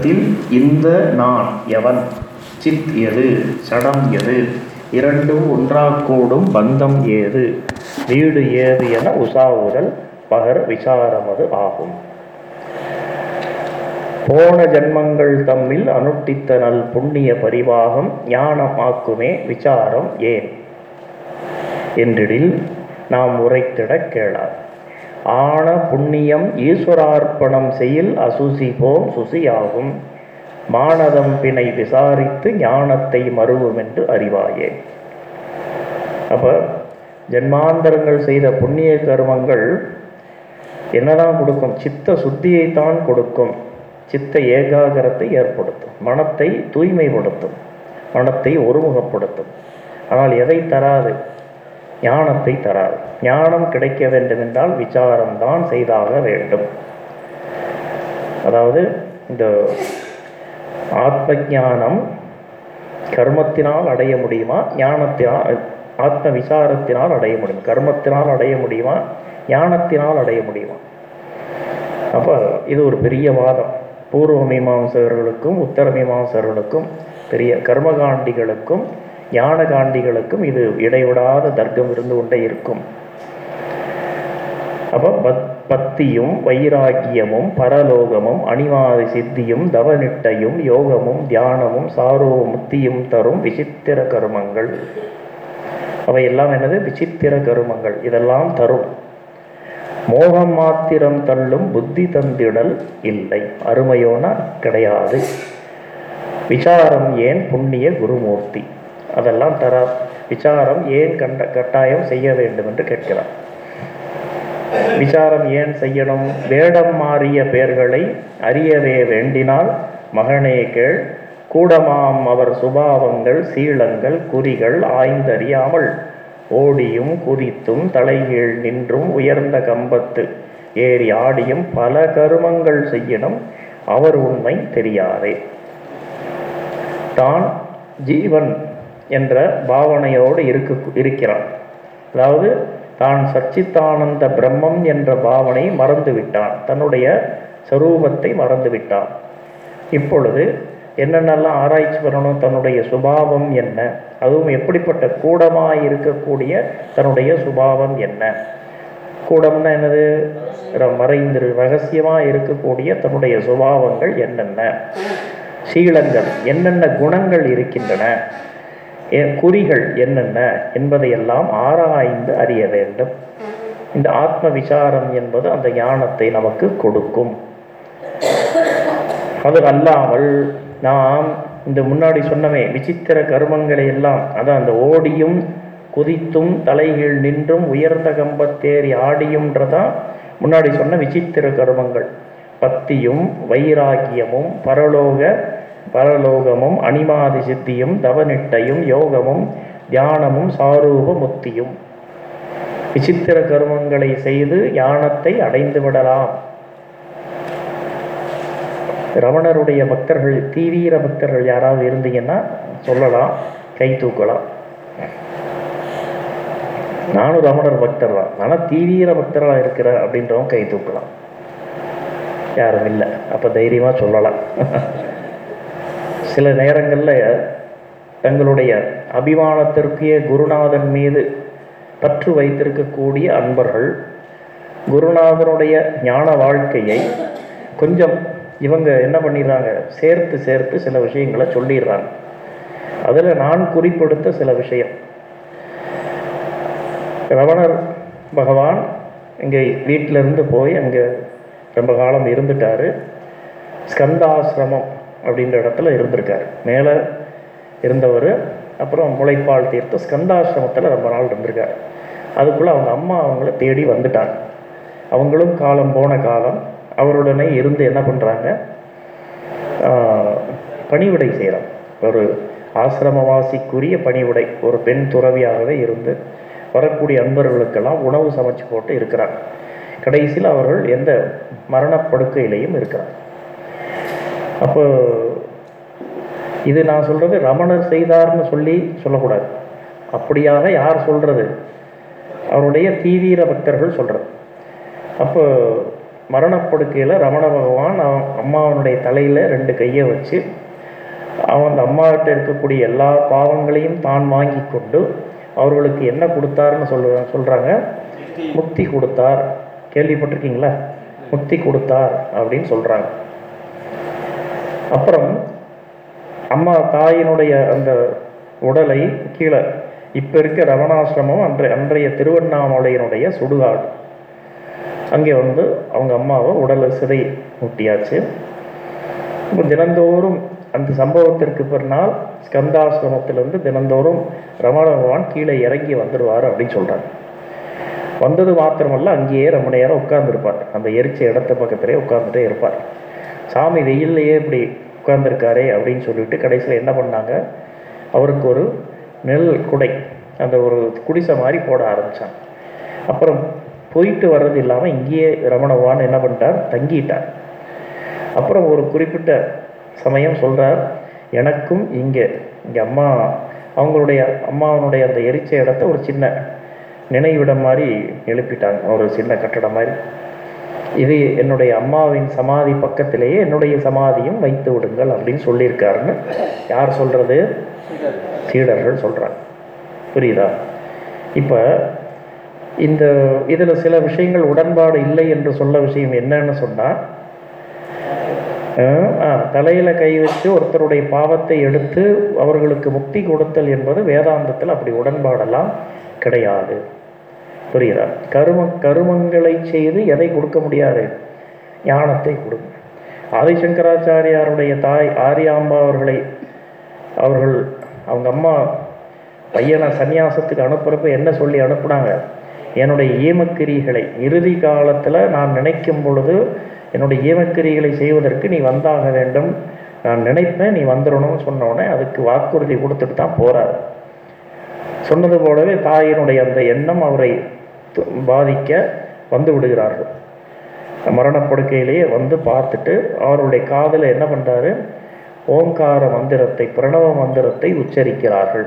இதில் இந்த நான் எவன்? சித் எது? சடம் எது? இரண்டும் ஒன்றாக்கூடும் பந்தம் ஏது? வீடு ஏது என உசாவுதல் பகர் விசாரமது ஆகும். போன ஜன்மங்கள் தம்மில் அனுட்டித்த நல் புண்ணிய பரிவாகம் ஞானமாக்குமே விசாரம் ஏன்? என்றிடில் நாம் உரைத்திடக் கேளார். ஆன புண்ணியம் ஈஸ்வரார்ப்பணம் செய்யில் அசுசி போம் சுசியாகும். மானதம் பிணை விசாரித்து ஞானத்தை மறுவும் என்று அறிவாயே. அப்போ ஜென்மாந்தரங்கள் செய்த புண்ணிய கர்மங்கள் என்னதான் கொடுக்கும்? சித்த சுத்தியைத்தான் கொடுக்கும். சித்த ஏகாகரத்தை ஏற்படுத்தும். மனத்தை தூய்மைப்படுத்தும். மனத்தை ஒருமுகப்படுத்தும். ஆனால் எதை தராது? ஞானத்தை தராது. ஞானம் கிடைக்க வேண்டும் என்றால் விசாரம்தான் செய்தாக வேண்டும். அதாவது இந்த ஆத்ம ஞானம் கர்மத்தினால் அடைய முடியுமா? ஞானத்தினால் ஆத்ம விசாரத்தினால் அடைய முடியும்? கர்மத்தினால் அடைய முடியுமா? ஞானத்தினால் அடைய முடியுமா? அப்போ இது ஒரு பெரிய வாதம். பூர்வ மீமாம்சகர்களுக்கும் உத்தர மீமாம்சகர்களுக்கும் பெரிய கர்மகாண்டிகளுக்கும் ஞான காண்டிகளுக்கும் இது இடைவிடாத தர்க்கம் இருந்து கொண்டே இருக்கும். அப்போ பத் பக்தியும் வைராக்கியமும் பரலோகமும் அணிவாதி சித்தியும் தவநிட்டையும் யோகமும் தியானமும் சாரோ முத்தியும் தரும் விசித்திர கருமங்கள். அவை எல்லாம் என்னது? விசித்திர கருமங்கள். இதெல்லாம் தரும். மோகம் மாத்திரம் தள்ளும் புத்தி தந்திடல் இல்லை. அருமையோனா? கிடையாது. விசாரம் ஏன் புண்ணிய குருமூர்த்தி? அதெல்லாம் தரா. விசாரம் ஏன் கண்ட கட்டாயம் செய்ய வேண்டும் என்று கேட்கிறார். விசாரம் ஏன் செய்யணும்? வேடம் மாறிய பெயர்களை அறியவே வேண்டினால் மகனே கேள் கூடமாம் அவர் சுபாவங்கள் சீலங்கள் குறிகள் ஆய்ந்தறியாமல் ஓடியும் குறித்தும் தலைகீழ் நின்றும் உயர்ந்த கம்பத்து ஏறி ஆடியும் பல கருமங்கள் செய்யணும் அவர் உண்மை தெரியாதே. தான் ஜீவன் என்ற பாவனையோடு இருக்கு இருக்கிறான். அதாவது தான் சச்சித்தானந்த பிரம்மம் என்ற பாவனை மறந்து விட்டான் தன்னுடைய சரூபத்தை மறந்து விட்டான் இப்பொழுது என்னென்னலாம் ஆராய்ச்சி பண்ணணும் தன்னுடைய சுபாவம் என்ன? அதுவும் எப்படிப்பட்ட கூடமாக இருக்கக்கூடிய தன்னுடைய சுபாவம் என்ன? கூடம்னா என்னது? மறைந்து ரகசியமாக இருக்கக்கூடிய தன்னுடைய சுபாவங்கள் என்னென்ன? சீலங்கள் என்னென்ன குணங்கள் இருக்கின்றன? குறிகள் என்னென்ன என்பதையெல்லாம் ஆராய்ந்து அறிய வேண்டும். இந்த ஆத்ம விசாரம் என்பது அந்த ஞானத்தை நமக்கு கொடுக்கும். அது அல்லாமல் நாம் இந்த முன்னாடி சொன்னவே விசித்திர கர்மங்களை எல்லாம் அதான் அந்த ஓடியும் குதித்தும் தலைகீழ் நின்றும் உயர்ந்த கம்பத்தேறி ஆடியும்ன்றதான் முன்னாடி சொன்ன விசித்திர கர்மங்கள். பக்தியும் வைராக்கியமும் பரலோக பரலோகமும் அனிமாதி சித்தியும் தவநிட்டையும் யோகமும் தியானமும் சாரூப முத்தியும் விசித்திர கர்மங்களை செய்து ஞானத்தை அடைந்து விடலாம். ரமணருடைய பக்தர்கள் தீவிர பக்தர்கள் யாராவது இருந்தீங்கன்னா சொல்லலாம் கை தூக்கலாம். நானும் ரமணர் பக்தர் தான் ஆனால் தீவிர பக்தராக இருக்கிற அப்படின்றவங்க கை தூக்கலாம். யாரும் இல்லை. அப்போ தைரியமாக சொல்லலாம். சில நேரங்களில் தங்களுடைய அபிமானத்திற்கே குருநாதன் மீது பற்று வைத்திருக்கக்கூடிய அன்பர்கள் குருநாதனுடைய ஞான வாழ்க்கையை கொஞ்சம் இவங்க என்ன பண்ணிடுறாங்க? சேர்த்து சேர்த்து சில விஷயங்களை சொல்லிடுறாங்க. அதில் நான் குறிப்படுத்த சில விஷயம். ரவணர் பகவான் இங்கே வீட்டிலிருந்து போய் அங்கே ரொம்ப காலம் இருந்துட்டார். ஸ்கந்தாசிரமம் அப்படின்ற இடத்துல இருந்திருக்கார். மேலே இருந்தவர் அப்புறம் முளைப்பால் தீர்த்து ஸ்கந்தாசிரமத்தில் ரொம்ப நாள் இருந்திருக்கார். அதுக்குள்ளே அவங்க அம்மா அவங்கள தேடி வந்துட்டாங்க. அவங்களும் காலம் போன காலம் அவருடனே இருந்து என்ன பண்ணுறாங்க பணிவிடை செய்கிறாங்க ஒரு ஆசிரமவாசிக்குரிய பணிவிடை ஒரு பெண் துறவியாகவே இருந்து வரக்கூடிய அன்பர்களுக்கெல்லாம் உணவு சமைச்சு போட்டு இருக்கிறார் கடைசியில் அவர்கள் எந்த மரணப்படுக்கையிலையும் இருக்கிறார் அப்போ இது நான் சொல்கிறது ரமணர் செய்தார்னு சொல்லி சொல்லக்கூடாது. அப்படியாக யார் சொல்கிறது அவருடைய தீவிர பக்தர்கள் சொல்கிறது அப்போ மரணப்படுக்கையில் ரமண பகவான் அவன் அம்மாவனுடைய தலையில் ரெண்டு கையை வச்சு அவன் அந்த அம்மாவிட்ட இருக்கக்கூடிய எல்லா பாவங்களையும் தான் வாங்கி கொண்டு அவர்களுக்கு என்ன கொடுத்தாருன்னு சொல்ல சொல்கிறாங்க முக்தி கொடுத்தார். கேள்விப்பட்டிருக்கீங்களா? முக்தி கொடுத்தார் அப்படின்னு சொல்கிறாங்க அப்புறம் அம்மா தாயினுடைய அந்த உடலை கீழே இப்போ இருக்க ரமணாசிரமம் அன்றைய அன்றைய திருவண்ணாமலையினுடைய சுடுகாடு. அங்கே வந்து அவங்க அம்மாவை உடலை சிதை முட்டியாச்சு. இப்போ தினந்தோறும் அந்த சம்பவத்திற்கு பிறநாள் ஸ்கந்தாசிரமத்திலிருந்து தினந்தோறும் ரமண பகவான் கீழே இறங்கி வந்துடுவார் அப்படின்னு சொல்கிறாங்க வந்தது மாத்திரமல்ல அங்கேயே ரொம்ப நேரம் உட்கார்ந்துருப்பார். அந்த எரிச்ச இடத்த பக்கத்திலே உட்கார்ந்துட்டே இருப்பார். சாமி வெயில்லையே இப்படி உட்கார்ந்துருக்காரே அப்படின்னு சொல்லிட்டு கடைசியில் என்ன பண்ணாங்க? அவருக்கு ஒரு நெல் குடை அந்த ஒரு குடிசை மாதிரி போட ஆரம்பித்தாங்க அப்புறம் போயிட்டு வர்றது இல்லாமல் இங்கேயே ரமணவான் என்ன பண்ணிட்டார்? தங்கிட்டார். அப்புறம் ஒரு குறிப்பிட்ட சமயம் சொல்கிறார் எனக்கும் இங்கே இங்கே அம்மா அவங்களுடைய அம்மாவனுடைய அந்த எரிச்ச இடத்த ஒரு சின்ன நினைவிடம் மாதிரி எழுப்பிட்டாங்க ஒரு சின்ன கட்டடம் மாதிரி. இது என்னுடைய அம்மாவின் சமாதி பக்கத்திலேயே என்னுடைய சமாதியும் வைத்து விடுங்கள் அப்படின்னு சொல்லியிருக்காருன்னு யார் சொல்கிறது சீடர்கள் சொல்கிறாங்க புரியுதா? இப்போ இந்த இதில் சில விஷயங்கள் உடன்பாடு இல்லை என்று சொல்ல விஷயம் என்னன்னு சொன்னால் தலையில் கை வச்சு ஒருத்தருடைய பாவத்தை எடுத்து அவர்களுக்கு முக்தி கொடுத்தல் என்பது வேதாந்தத்தில் அப்படி உடன்பாடெல்லாம் கிடையாது. புரியுதா? கரும கருமங்களை செய்து எதை கொடுக்க முடியாது? ஞானத்தை கொடுங்க ஆதிசங்கராச்சாரியாருடைய தாய் ஆரியாம்பா அவர்களை அவர்கள் அவங்க அம்மா பையனை சந்நியாசத்துக்கு அனுப்புகிறப்ப என்ன சொல்லி அனுப்புனாங்க? என்னுடைய ஈமக்கிரிகளை இறுதி காலத்தில் நான் நினைக்கும் பொழுது என்னுடைய ஈமக்கிரிகளை செய்வதற்கு நீ வந்தாக வேண்டும். நான் நினைப்பேன் நீ வந்துடணும்னு சொன்னோடனே அதுக்கு வாக்குறுதி கொடுத்துட்டு தான் போகிறார் சொன்னது போலவே தாயினுடைய அந்த எண்ணம் அவரை பாதிக்க வந்து விடுகிறார்கள். மரணப்படுக்கையிலேயே வந்து பார்த்துட்டு அவருடைய காதில் என்ன பண்ணுறாரு ஓங்கார மந்திரத்தை பிரணவ மந்திரத்தை உச்சரிக்கிறார்கள்.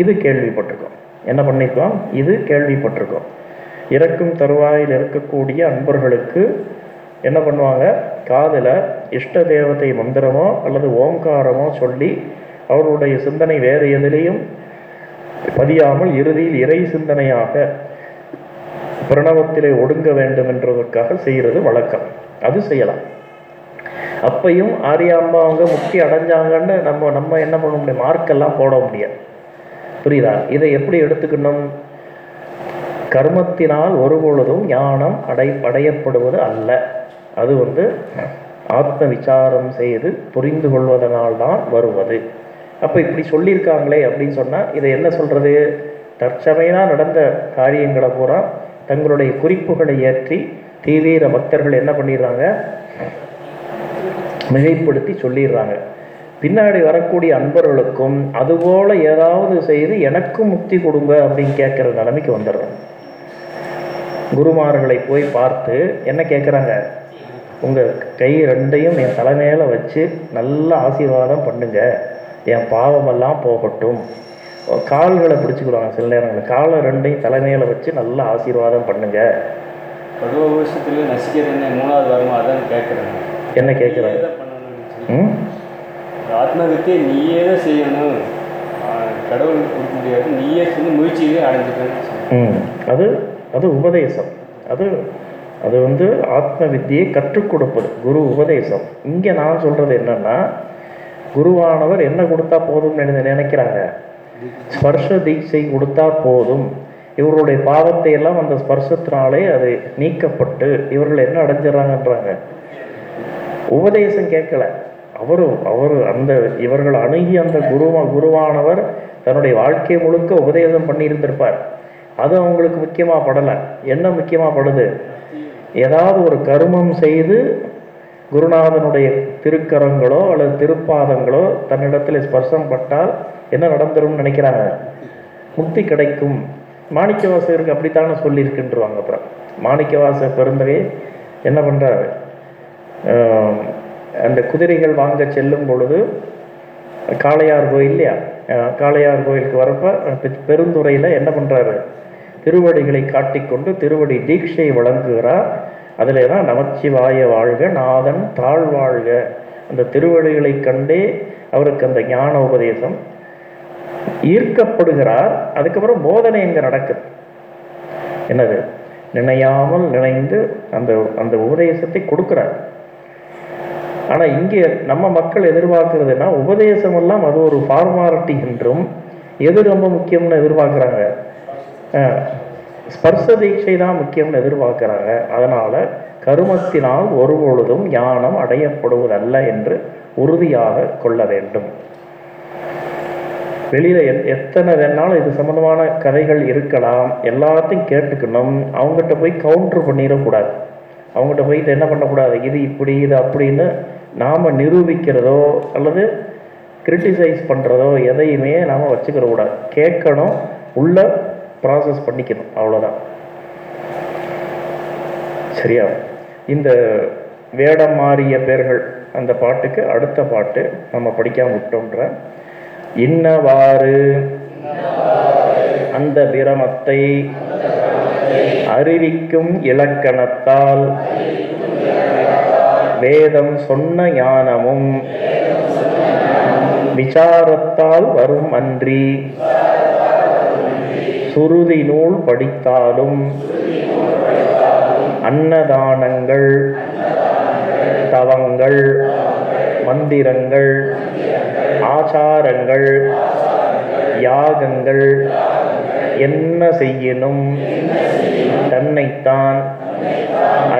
இது கேள்விப்பட்டிருக்கோம். என்ன பண்ணியிருக்கோம் இது கேள்விப்பட்டிருக்கோம். இறக்கும் தருவாயில் இருக்கக்கூடிய அன்பர்களுக்கு என்ன பண்ணுவாங்க? காதில் இஷ்ட தேவதை மந்திரமோ அல்லது ஓங்காரமோ சொல்லி அவருடைய சிந்தனை வேறு எதிலையும் பதியாமல் இறுதியில் இறை சிந்தனையாக பிரணவத்திலே ஒடுங்க வேண்டும் என்றதற்காக செய்கிறது வழக்கம். அது செய்யலாம். அப்பையும் ஆரியாம்பா அவங்க முக்தி அடைஞ்சாங்கன்னு நம்ம நம்ம என்ன பண்ண முடியும்? மார்க்கெல்லாம் போட முடியாது. புரியுதா? இதை எப்படி எடுத்துக்கணும்? கர்மத்தினால் ஒருபொழுதும் ஞானம் அடை அடையப்படுவது அல்ல. அது வந்து ஆத்ம விசாரம் செய்து புரிந்து கொள்வதனால்தான் வருவது. அப்போ இப்படி சொல்லியிருக்காங்களே அப்படின்னு சொன்னால் இதை என்ன சொல்கிறது தற்சமையாக நடந்த காரியங்களை பூரா தங்களுடைய குறிப்புகளை ஏற்றி தீவிர பக்தர்கள் என்ன பண்ணிடுறாங்க? மிகைப்படுத்தி சொல்லிடுறாங்க. பின்னாடி வரக்கூடிய அன்பர்களுக்கும் அதுபோல் ஏதாவது செய்து எனக்கும் முக்தி கொடுங்க அப்படின்னு கேட்குற நிலைமைக்கு வந்துடுறோம். குருமார்களை போய் பார்த்து என்ன கேட்குறாங்க? உங்கள் கை ரெண்டையும் என் தலைமையில் வச்சு நல்ல ஆசீர்வாதம் பண்ணுங்க. என் பாவமெல்லாம் போகட்டும். கால்களை பிடிச்சிக்கிறாங்க சில நேரங்களில். காலை ரெண்டையும் தலைமையில வச்சு நல்லா ஆசீர்வாதம் பண்ணுங்க. பருவ வருஷத்துல நசிக்கிறது என்ன மூணாவது வாரமா? அதான் கேட்குறேன் என்ன கேட்குறாங்க ம்? ஆத்மகத்தை நீயே தான் செய்யணும். ஆஹ் கடவுளுக்கு கொடுக்க முடியாது. நீயே செஞ்சு முயற்சியிலே. ம். அது அது உபதேசம். அது அது வந்து ஆத்ம வித்தியை கற்றுக் கொடுப்பது. குரு உபதேசம். இங்கே நான் சொல்கிறது என்னன்னா குருவானவர் என்ன கொடுத்தா போதும்னு நினை- நினைக்கிறாங்க? ஸ்பர்ஷ தீட்சை கொடுத்தா போதும். இவர்களுடைய பாவத்தை எல்லாம் அந்த ஸ்பர்சத்தினாலே அது நீக்கப்பட்டு இவர்கள் என்ன அடைஞ்சிடறாங்கன்றாங்க. உபதேசம் கேட்கல. அவரும் அவர் அந்த இவர்கள் அணுகி அந்த குருவா குருவானவர் தன்னுடைய வாழ்க்கை முழுக்க உபதேசம் பண்ணியிருந்திருப்பார். அது அவங்களுக்கு முக்கியமாக படலை. என்ன முக்கியமாக படுது? ஏதாவது ஒரு கருமம் செய்து குருநாதனுடைய திருக்கரங்களோ அல்லது திருப்பாதங்களோ தன்னிடத்தில் ஸ்பர்சம் பட்டால் என்ன நடந்துரும்னு நினைக்கிறாங்க? முக்தி கிடைக்கும். மாணிக்கவாசகருக்கு அப்படித்தானே சொல்லியிருக்குன்றவாங்க அப்புறம். மாணிக்கவாச பெருந்தகை என்ன பண்ணுறாரு அந்த குதிரைகள் வாங்க செல்லும் பொழுது காளையார் கோயில் இல்லையா? காளையார் கோயிலுக்கு வரப்ப பெருந்துறையில் என்ன பண்ணுறாரு திருவடிகளை காட்டிக்கொண்டு திருவடி தீட்சை வழங்குகிறார். அதில் தான் நமச்சிவாய வாழ்க நாதன் தாழ் வாழ்க அந்த திருவடிகளை கண்டே அவருக்கு அந்த ஞான உபதேசம் ஈர்க்கப்படுகிறார் அதுக்கப்புறம் போதனை இங்கே நடக்குது. என்னது? நினையாமல் நினைந்து அந்த அந்த உபதேசத்தை கொடுக்குறார். ஆனால் இங்கே நம்ம மக்கள் எதிர்பார்க்கறதுனா உபதேசம் எல்லாம் அது ஒரு ஃபார்மாலிட்டி என்றும் எது ரொம்ப முக்கியம்னு எதிர்பார்க்குறாங்க? ஸ்பர்ச தீட்சை தான் முக்கியம்னு எதிர்பார்க்குறாங்க. அதனால் கருமத்தினால் ஒருபொழுதும் ஞானம் அடையப்படுவதல்ல என்று உறுதியாக கொள்ள வேண்டும். வெளியில எத்- எத்தனை வேணாலும் இது சம்பந்தமான கதைகள் இருக்கலாம். எல்லாத்தையும் கேட்டுக்கணும். அவங்ககிட்ட போய் கவுண்டர் பண்ணிடக்கூடாது. அவங்ககிட்ட போயிட்டு என்ன பண்ணக்கூடாது? இது இப்படி இது அப்படின்னு நாம் நிரூபிக்கிறதோ அல்லது கிரிட்டிசைஸ் பண்ணுறதோ எதையுமே நாம் வச்சுக்கிற கூடாது கேட்கணும். உள்ள ப்ராசஸ் பண்ணிக்கணும். அவ்வளோதான் சரியா? இந்த வேடம் மாறிய பேர்கள் அந்த பாட்டுக்கு அடுத்த பாட்டு நம்ம படிக்காமல் விட்டோன்ற இன்னவாறு. அந்த பிரமத்தை அறிவிக்கும் இலக்கணத்தால் வேதம் சொன்ன ஞானமும் விசாரத்தால் வரும் அன்றி சுருதி நூல் படித்தாலும் அன்னதானங்கள் தவங்கள் மந்திரங்கள் ஆச்சாரங்கள் யாகங்கள் என்ன செய்யணும் தன்னைத்தான்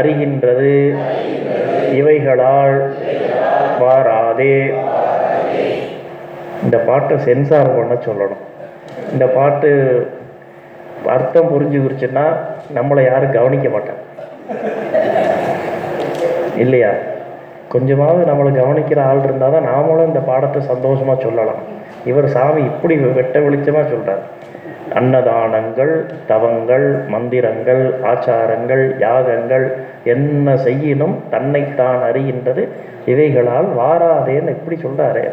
அறிகின்றது. இவைகளால் வாராதே. இந்த பாட்டை சென்சார் பண்ண சொல்லணும். இந்த பாட்டு அர்த்தம் புரிஞ்சுக்கிருச்சுன்னா நம்மளை யாரும் கவனிக்க மாட்டாங்க. இல்லையா? கொஞ்சமாவது நம்மளை கவனிக்கிற ஆள் இருந்தால் தான் நாமளும் இந்த பாடத்தை சந்தோஷமாக சொல்லலாம். இவர் சாமி இப்படி வெட்ட வெளிச்சமாக சொல்கிறார் அன்னதானங்கள் தவங்கள் மந்திரங்கள் ஆச்சாரங்கள் யாகங்கள் என்ன செய்யினும் தன்னைத்தான் அறிகின்றது. இவைகளால் வாராதேன்னு இப்படி சொல்கிறாரு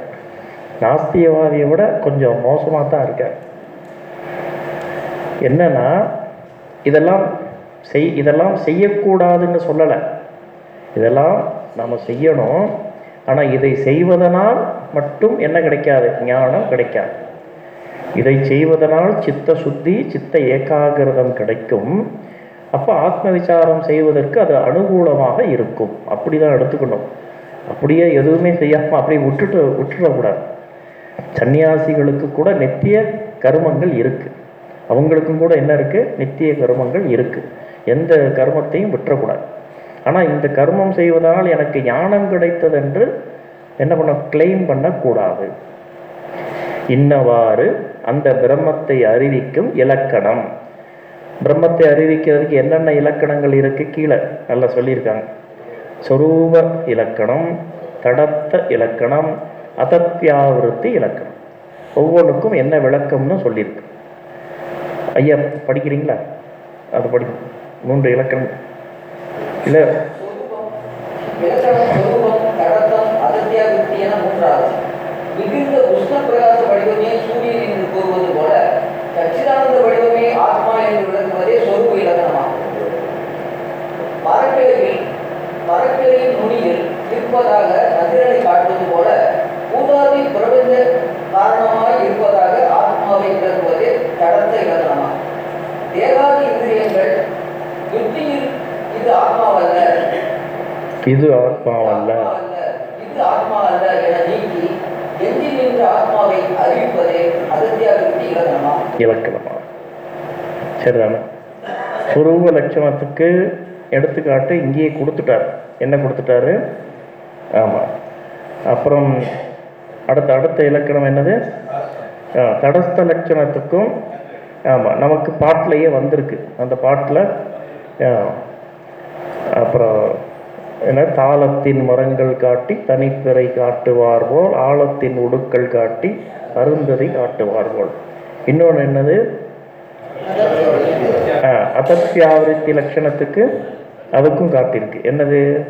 நாஸ்தியவாதியை விட கொஞ்சம் மோசமாக தான் இருக்கார். என்னன்னா இதெல்லாம் செய் இதெல்லாம் செய்யக்கூடாதுன்னு சொல்லலை. இதெல்லாம் நம்ம செய்யணும். ஆனால் இதை செய்வதனால் மட்டும் என்ன கிடைக்காது? ஞானம் கிடைக்காது. இதை செய்வதனால் சித்த சுத்தி சித்த ஏகாகிரதம் கிடைக்கும். அப்போ ஆத்ம விசாரம் செய்வதற்கு அது அனுகூலமாக இருக்கும். அப்படிதான் எடுத்துக்கணும். அப்படியே எதுவுமே செய்யாமல் அப்படியே விட்டுட்டு விட்டுடக்கூடாது சன்னியாசிகளுக்கு கூட நித்திய கருமங்கள் இருக்குது அவங்களுக்கும் கூட என்ன இருக்குது நித்திய கருமங்கள் இருக்குது எந்த கர்மத்தையும் விட்டுறக்கூடாது. ஆனால் இந்த கர்மம் செய்வதால் எனக்கு ஞானம் கிடைத்தது என்று என்ன பண்ண கிளைம் பண்ணக்கூடாது. இன்னவாறு அந்த பிரம்மத்தை அறிவிக்கும் இலக்கணம். பிரம்மத்தை அறிவிக்கிறதுக்கு என்னென்ன இலக்கணங்கள் இருக்கு? கீழே நல்லா சொல்லியிருக்காங்க. சொரூப இலக்கணம் தடத்த இலக்கணம் அதத்யாவிருத்தி இலக்கணம். ஒவ்வொன்றுக்கும் என்ன விளக்கம்னு சொல்லியிருக்கு. ஐயா படிக்கிறீங்களா? அது படி மூன்று இலக்கணம். இல்லை. மிகுந்த உஷ்ண பிரகாச வடிவமே சூரியன் என்று கூறுவது போல சச்சிதானந்த வடிவமே ஆத்மா என்று விளக்குவதே இலக்கணமாகும் நுனியில் இருப்பதாக காட்டுவது போல பூதாதி பிரபஞ்ச காரணமாய் இருப்பதாக ஆத்மாவை விளக்குவதே கடத்த இலக்கணமாகும் தேகாதி இந்திரியங்கள் யுத்தியில் இது ஆத்மாவல்ல இது ஆத்மாவல்ல என நீக்கி எஞ்சி நின்ற ஆத்மாவை அறிவிப்பதே அகத்தியாவிற்கு இலக்கணமா? இலக்கணமா சரிதானே சுரூப லட்சணத்துக்கு எடுத்துக்காட்டு இங்கேயே கொடுத்துட்டார். என்ன கொடுத்துட்டாரு? ஆமா. அப்புறம் அடுத்த அடுத்த இலக்கணம் என்னது? தடஸ்த லட்சணத்துக்கும் ஆமா நமக்கு பாட்டிலேயே வந்திருக்கு. அந்த பாட்டில் அப்புறம் என்ன தாளத்தின் மரங்கள் காட்டி தனிப்பிறை காட்டுவார் போல் ஆழத்தின் உடுக்கள் காட்டி அருந்ததை காட்டுவார் போல். இன்னொன்று என்னது? ஆ, அதத்யாவிருத்தி லட்சணத்துக்கு அதுக்கும் காட்டியிருக்கு. என்னது?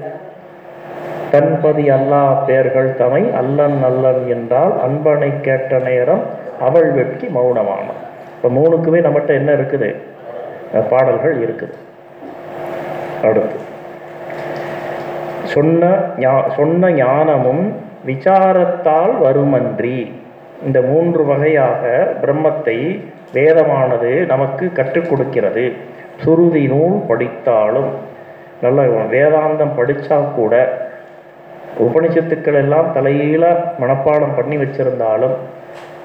தன்பதி அல்லா பேர்கள் தமை அல்லன் அல்லன் என்றால் அன்பனை கேட்ட நேரம் அவள் வெட்கி மௌனமானான் இப்போ மூணுக்குமே நம்மகிட்ட என்ன இருக்குது? பாடல்கள் இருக்குது. அடுத்து. சொன்ன ஞா- சொன்ன ஞானமும் விசாரத்தால் வருமன்றி. இந்த மூன்று வகையாக பிரம்மத்தை வேதமானது நமக்கு கற்றுக் கொடுக்கிறது. சுருதி நூல் படித்தாலும் நல்ல வேதாந்தம் படித்தா கூட உபனிஷத்துக்கள் எல்லாம் தலையில மனப்பாடம் பண்ணி வச்சிருந்தாலும்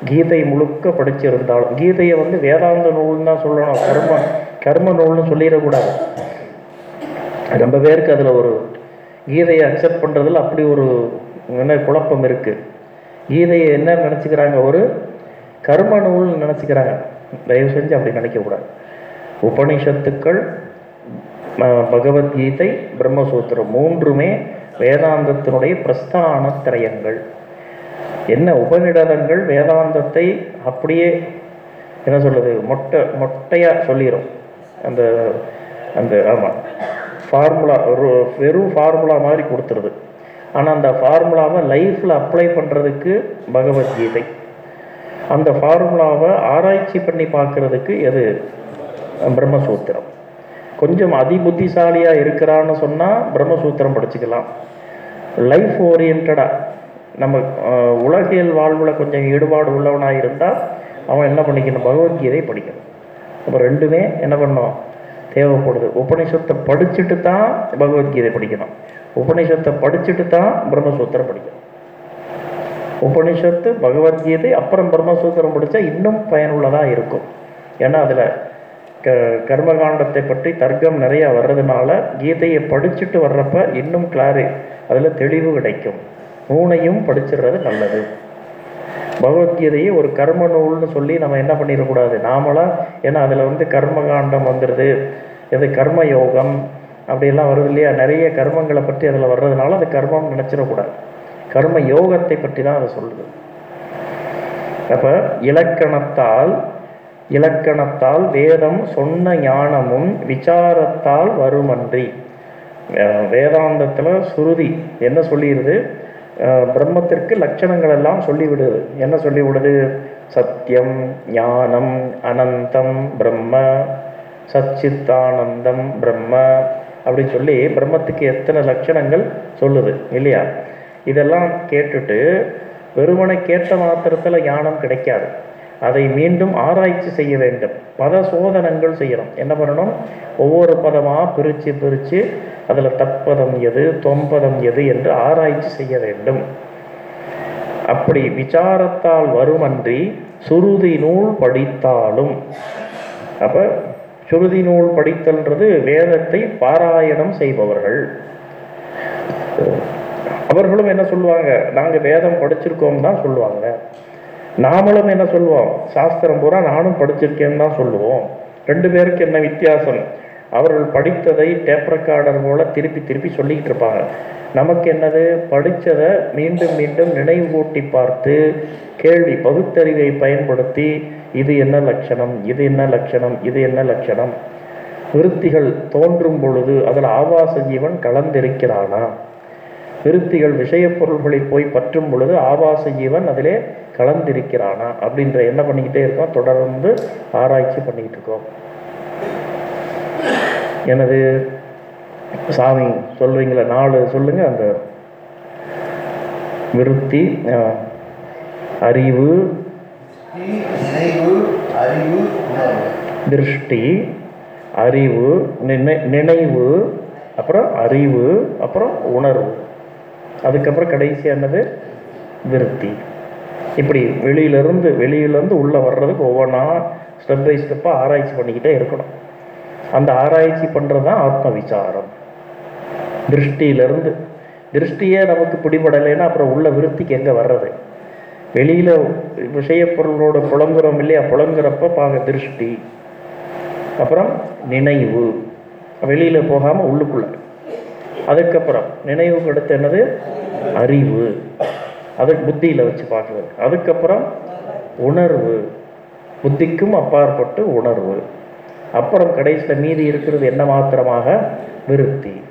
கீதை முழுக்க படிச்சிருந்தாலும் கீதையை வந்து வேதாந்த நூல்னு தான் சொல்லணும். கர்ம கர்ம நூல்னு சொல்லிடக்கூடாது. ரொம்ப பேருக்கு அதில் ஒரு கீதையை அக்செப்ட் பண்ணுறதுல அப்படி ஒரு என்ன குழப்பம் இருக்குது கீதையை என்ன நினச்சிக்கிறாங்க? ஒரு கர்ம நூல்னு நினச்சிக்கிறாங்க. தயவு செஞ்சு அப்படி நினைக்கக்கூடாது உபனிஷத்துக்கள் பகவத்கீதை பிரம்மசூத்திரம் மூன்றுமே வேதாந்தத்தினுடைய பிரஸ்தான திரயங்கள். என்ன உபநிடதங்கள்? வேதாந்தத்தை அப்படியே என்ன சொல்லுது மொட்டை மொட்டையாக சொல்லிடும் அந்த அந்த ஆமாம் ஃபார்முலா ஒரு வெறும் ஃபார்முலா மாதிரி கொடுத்துருது. ஆனால் அந்த ஃபார்முலாவை லைஃப்பில் அப்ளை பண்ணுறதுக்கு பகவத்கீதை. அந்த ஃபார்முலாவை ஆராய்ச்சி பண்ணி பார்க்கறதுக்கு எது? பிரம்மசூத்திரம். கொஞ்சம் அதிபுத்திசாலியாக இருக்கிறான்னு சொன்னால் பிரம்மசூத்திரம் படிச்சுக்கலாம். லைஃப் ஓரியன்டாக நம்ம உலகியல் வாழ்வில் கொஞ்சம் ஈடுபாடு உள்ளவனாக இருந்தால் அவன் என்ன பண்ணிக்கணும்? பகவத்கீதை படிக்கணும். அப்போ ரெண்டுமே என்ன பண்ணோம்? தேவைப்படுது. உபனிஷத்தை படிச்சுட்டு தான் பகவத்கீதை படிக்கணும். உபனிஷத்தை படிச்சுட்டு தான் பிரம்மசூத்திரம் படிக்கணும். உபனிஷத்து பகவத்கீதை அப்புறம் பிரம்மசூத்திரம் படித்தா இன்னும் பயனுள்ளதாக இருக்கும். ஏன்னா அதில் க கர்மகாண்டத்தை பற்றி தர்க்கம் நிறையா வர்றதுனால கீதையை படிச்சுட்டு வர்றப்ப இன்னும் கிளாரி அதில் தெளிவு கிடைக்கும். மூணையும் படிச்சிடுறது நல்லது. பகவத்கீதையை ஒரு கர்ம நூல்னு சொல்லி நம்ம என்ன பண்ணிடக்கூடாது? நாமளாக ஏன்னா அதில் வந்து கர்மகாண்டம் வந்துடுது இது கர்ம யோகம் அப்படியெல்லாம் வருது இல்லையா? நிறைய கர்மங்களை பற்றி அதில் வர்றதுனால அது கர்மம் நினச்சிடக்கூடாது. கர்ம யோகத்தை பற்றி தான் அதை சொல்லுது. அப்போ இலக்கணத்தால் இலக்கணத்தால் வேதம் சொன்ன ஞானமும் விசாரத்தால் வருமன்றி. வேதாந்தத்தில் சுருதி என்ன சொல்லிடுது பிரம்மத்திற்கு லட்சணங்கள் எல்லாம் சொல்லிவிடுது என்ன சொல்லிவிடுது? சத்தியம் ஞானம் அனந்தம் பிரம்ம சச்சித்தானந்தம் பிரம்ம அப்படி சொல்லி பிரம்மத்துக்கு எத்தனை லட்சணங்கள் சொல்லுது இல்லையா? இதெல்லாம் கேட்டுட்டு வெறுமனை கேட்ட மாத்திரத்தில் ஞானம் கிடைக்காது. மீண்டும் ஆராய்ச்சி செய்ய வேண்டும். பத சோதனங்கள் செய்யணும். என்ன பண்ணணும்? ஒவ்வொரு பதமாக பிரித்து பிரித்து அதில் தற்பதம் எது தொம்பதம் எது என்று ஆராய்ச்சி செய்ய வேண்டும். அப்படி விசாரத்தால் வருமன்றி சுருதி நூல் படித்தாலும். அப்போ சுருதி நூல் படித்தல்ன்றது வேதத்தை பாராயணம் செய்பவர்கள். அவர்களும் என்ன சொல்லுவாங்க? நாங்கள் வேதம் படிச்சிருக்கோம் தான் சொல்லுவாங்க. நாமளும் என்ன சொல்லுவோம் சாஸ்திரம் பூரா நானும் படிச்சிருக்கேன்னு தான் சொல்லுவோம். ரெண்டு பேருக்கு என்ன வித்தியாசம்? அவர்கள் படித்ததை டேப் ரெக்கார்டர் போல திருப்பி திருப்பி சொல்லிக்கிட்டு இருப்பாங்க. நமக்கு என்னது? படித்ததை மீண்டும் மீண்டும் நினைவு கூட்டி பார்த்து கேள்வி பகுத்தறிவை பயன்படுத்தி இது என்ன லட்சணம்? இது என்ன லட்சணம்? இது என்ன லட்சணம்? விருத்திகள் தோன்றும் பொழுது அதில் ஆபாச ஜீவன் கலந்திருக்கிறானா? விருத்திகள் விஷயப் பொருள்களில் போய் பற்றும் பொழுது ஆபாச ஜீவன் அதிலே கலந்திருக்கிறானா? அப்படின்ற என்ன பண்ணிக்கிட்டே இருக்கோம். தொடர்ந்து ஆராய்ச்சி பண்ணிக்கிட்டு இருக்கோம். எனது சாமி சொல்றீங்களா நாலு சொல்லுங்க. அந்த விருத்தி அறிவு அறிவு திருஷ்டி அறிவு நினை- நினைவு அப்புறம் அறிவு அப்புறம் உணர்வு. அதுக்கப்புறம் கடைசியானது விருத்தி. இப்படி வெளியிலேருந்து வெளியிலேருந்து உள்ளே வர்றதுக்கு ஒவ்வொன்றா ஸ்டெப் பை ஸ்டெப்பாக ஆராய்ச்சி பண்ணிக்கிட்டே இருக்கணும். அந்த ஆராய்ச்சி பண்ணுறது தான் ஆத்ம விசாரம் திருஷ்டியிலேருந்து. திருஷ்டியே நமக்கு பிடிபடலைன்னா அப்புறம் உள்ள விருத்திக்கு எங்கே வர்றது? வெளியில் விஷயப்பொருளோட புலங்குறோம் இல்லையா? புலங்குறப்ப பாங்க திருஷ்டி. அப்புறம் நினைவு. வெளியில் போகாமல் உள்ளுக்குள்ள. அதுக்கப்புறம் நினைவுக்கு அடுத்து என்னது அறிவு. அது புத்தியில் வச்சு பார்க்குறது. அதுக்கப்புறம் உணர்வு. புத்திக்கும் அப்பாற்பட்டு உணர்வு. அப்புறம் கடைசியில் மீதி இருக்கிறது என்ன மாத்திரமாக? விருத்தி.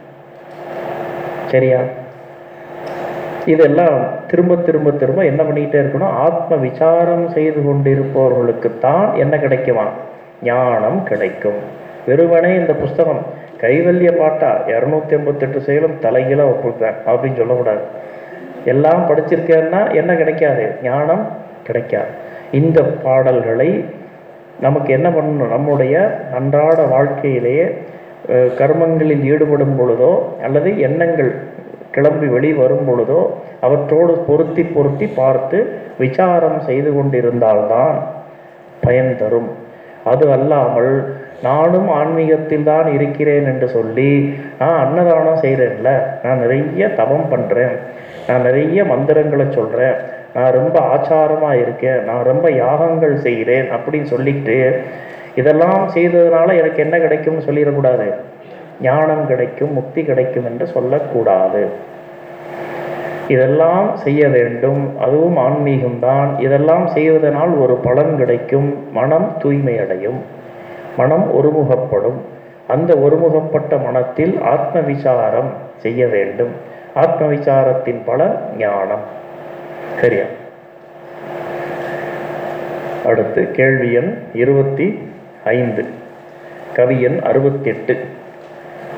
சரியா? இதெல்லாம் திரும்ப திரும்ப திரும்ப என்ன பண்ணிக்கிட்டே இருக்கணும்? ஆத்ம விசாரம் செய்து கொண்டிருப்பவர்களுக்குத்தான் என்ன கிடைக்குமா? ஞானம் கிடைக்கும். வெறுமனே இந்த புஸ்தகம் கைவல்ய பாட்டா இரநூத்தி எண்பத்தெட்டு செயலும் தலைகீழாக ஒப்புப்பேன் அப்படின்னு சொல்லக்கூடாது. எல்லாம் படிச்சிருக்கேன்னா என்ன கிடைக்காது? ஞானம் கிடைக்காது. இந்த பாடல்களை நமக்கு என்ன பண்ணணும்? நம்முடைய அன்றாட வாழ்க்கையிலேயே கர்மங்களில் ஈடுபடும் பொழுதோ அல்லது எண்ணங்கள் கிளம்பி வெளி வரும் பொழுதோ அவற்றோடு பொருத்தி பொருத்தி பார்த்து விசாரம் செய்து கொண்டிருந்தால்தான் பயன் தரும். அது அல்லாமல் நானும் ஆன்மீகத்தில் தான் இருக்கிறேன் என்று சொல்லி நான் அன்னதானம் செய்கிறேன்ல நான் நிறைய தவம் பண்ணுறேன் நான் நிறைய மந்திரங்களை சொல்கிறேன் நான் ரொம்ப ஆச்சாரமாக இருக்கேன். நான் ரொம்ப யாகங்கள் செய்கிறேன் அப்படின்னு சொல்லிட்டு இதெல்லாம் செய்ததுனால எனக்கு என்ன கிடைக்கும்னு சொல்லிடக்கூடாது. ஞானம் கிடைக்கும் முக்தி கிடைக்கும் என்று சொல்லக்கூடாது. இதெல்லாம் செய்ய வேண்டும். அதுவும் ஆன்மீகம்தான் இதெல்லாம் செய்வதனால் ஒரு பலன் கிடைக்கும். மனம் தூய்மையடையும். மனம் ஒருமுகப்படும். அந்த ஒருமுகப்பட்ட மனத்தில் ஆத்ம விசாரம் செய்ய வேண்டும். ஆத்ம விசாரத்தின் பலன் ஞானம். சரியா? அடுத்து கேள்வி எண் இருபத்தி ஐந்து. கவியன் அறுபத்தெட்டு.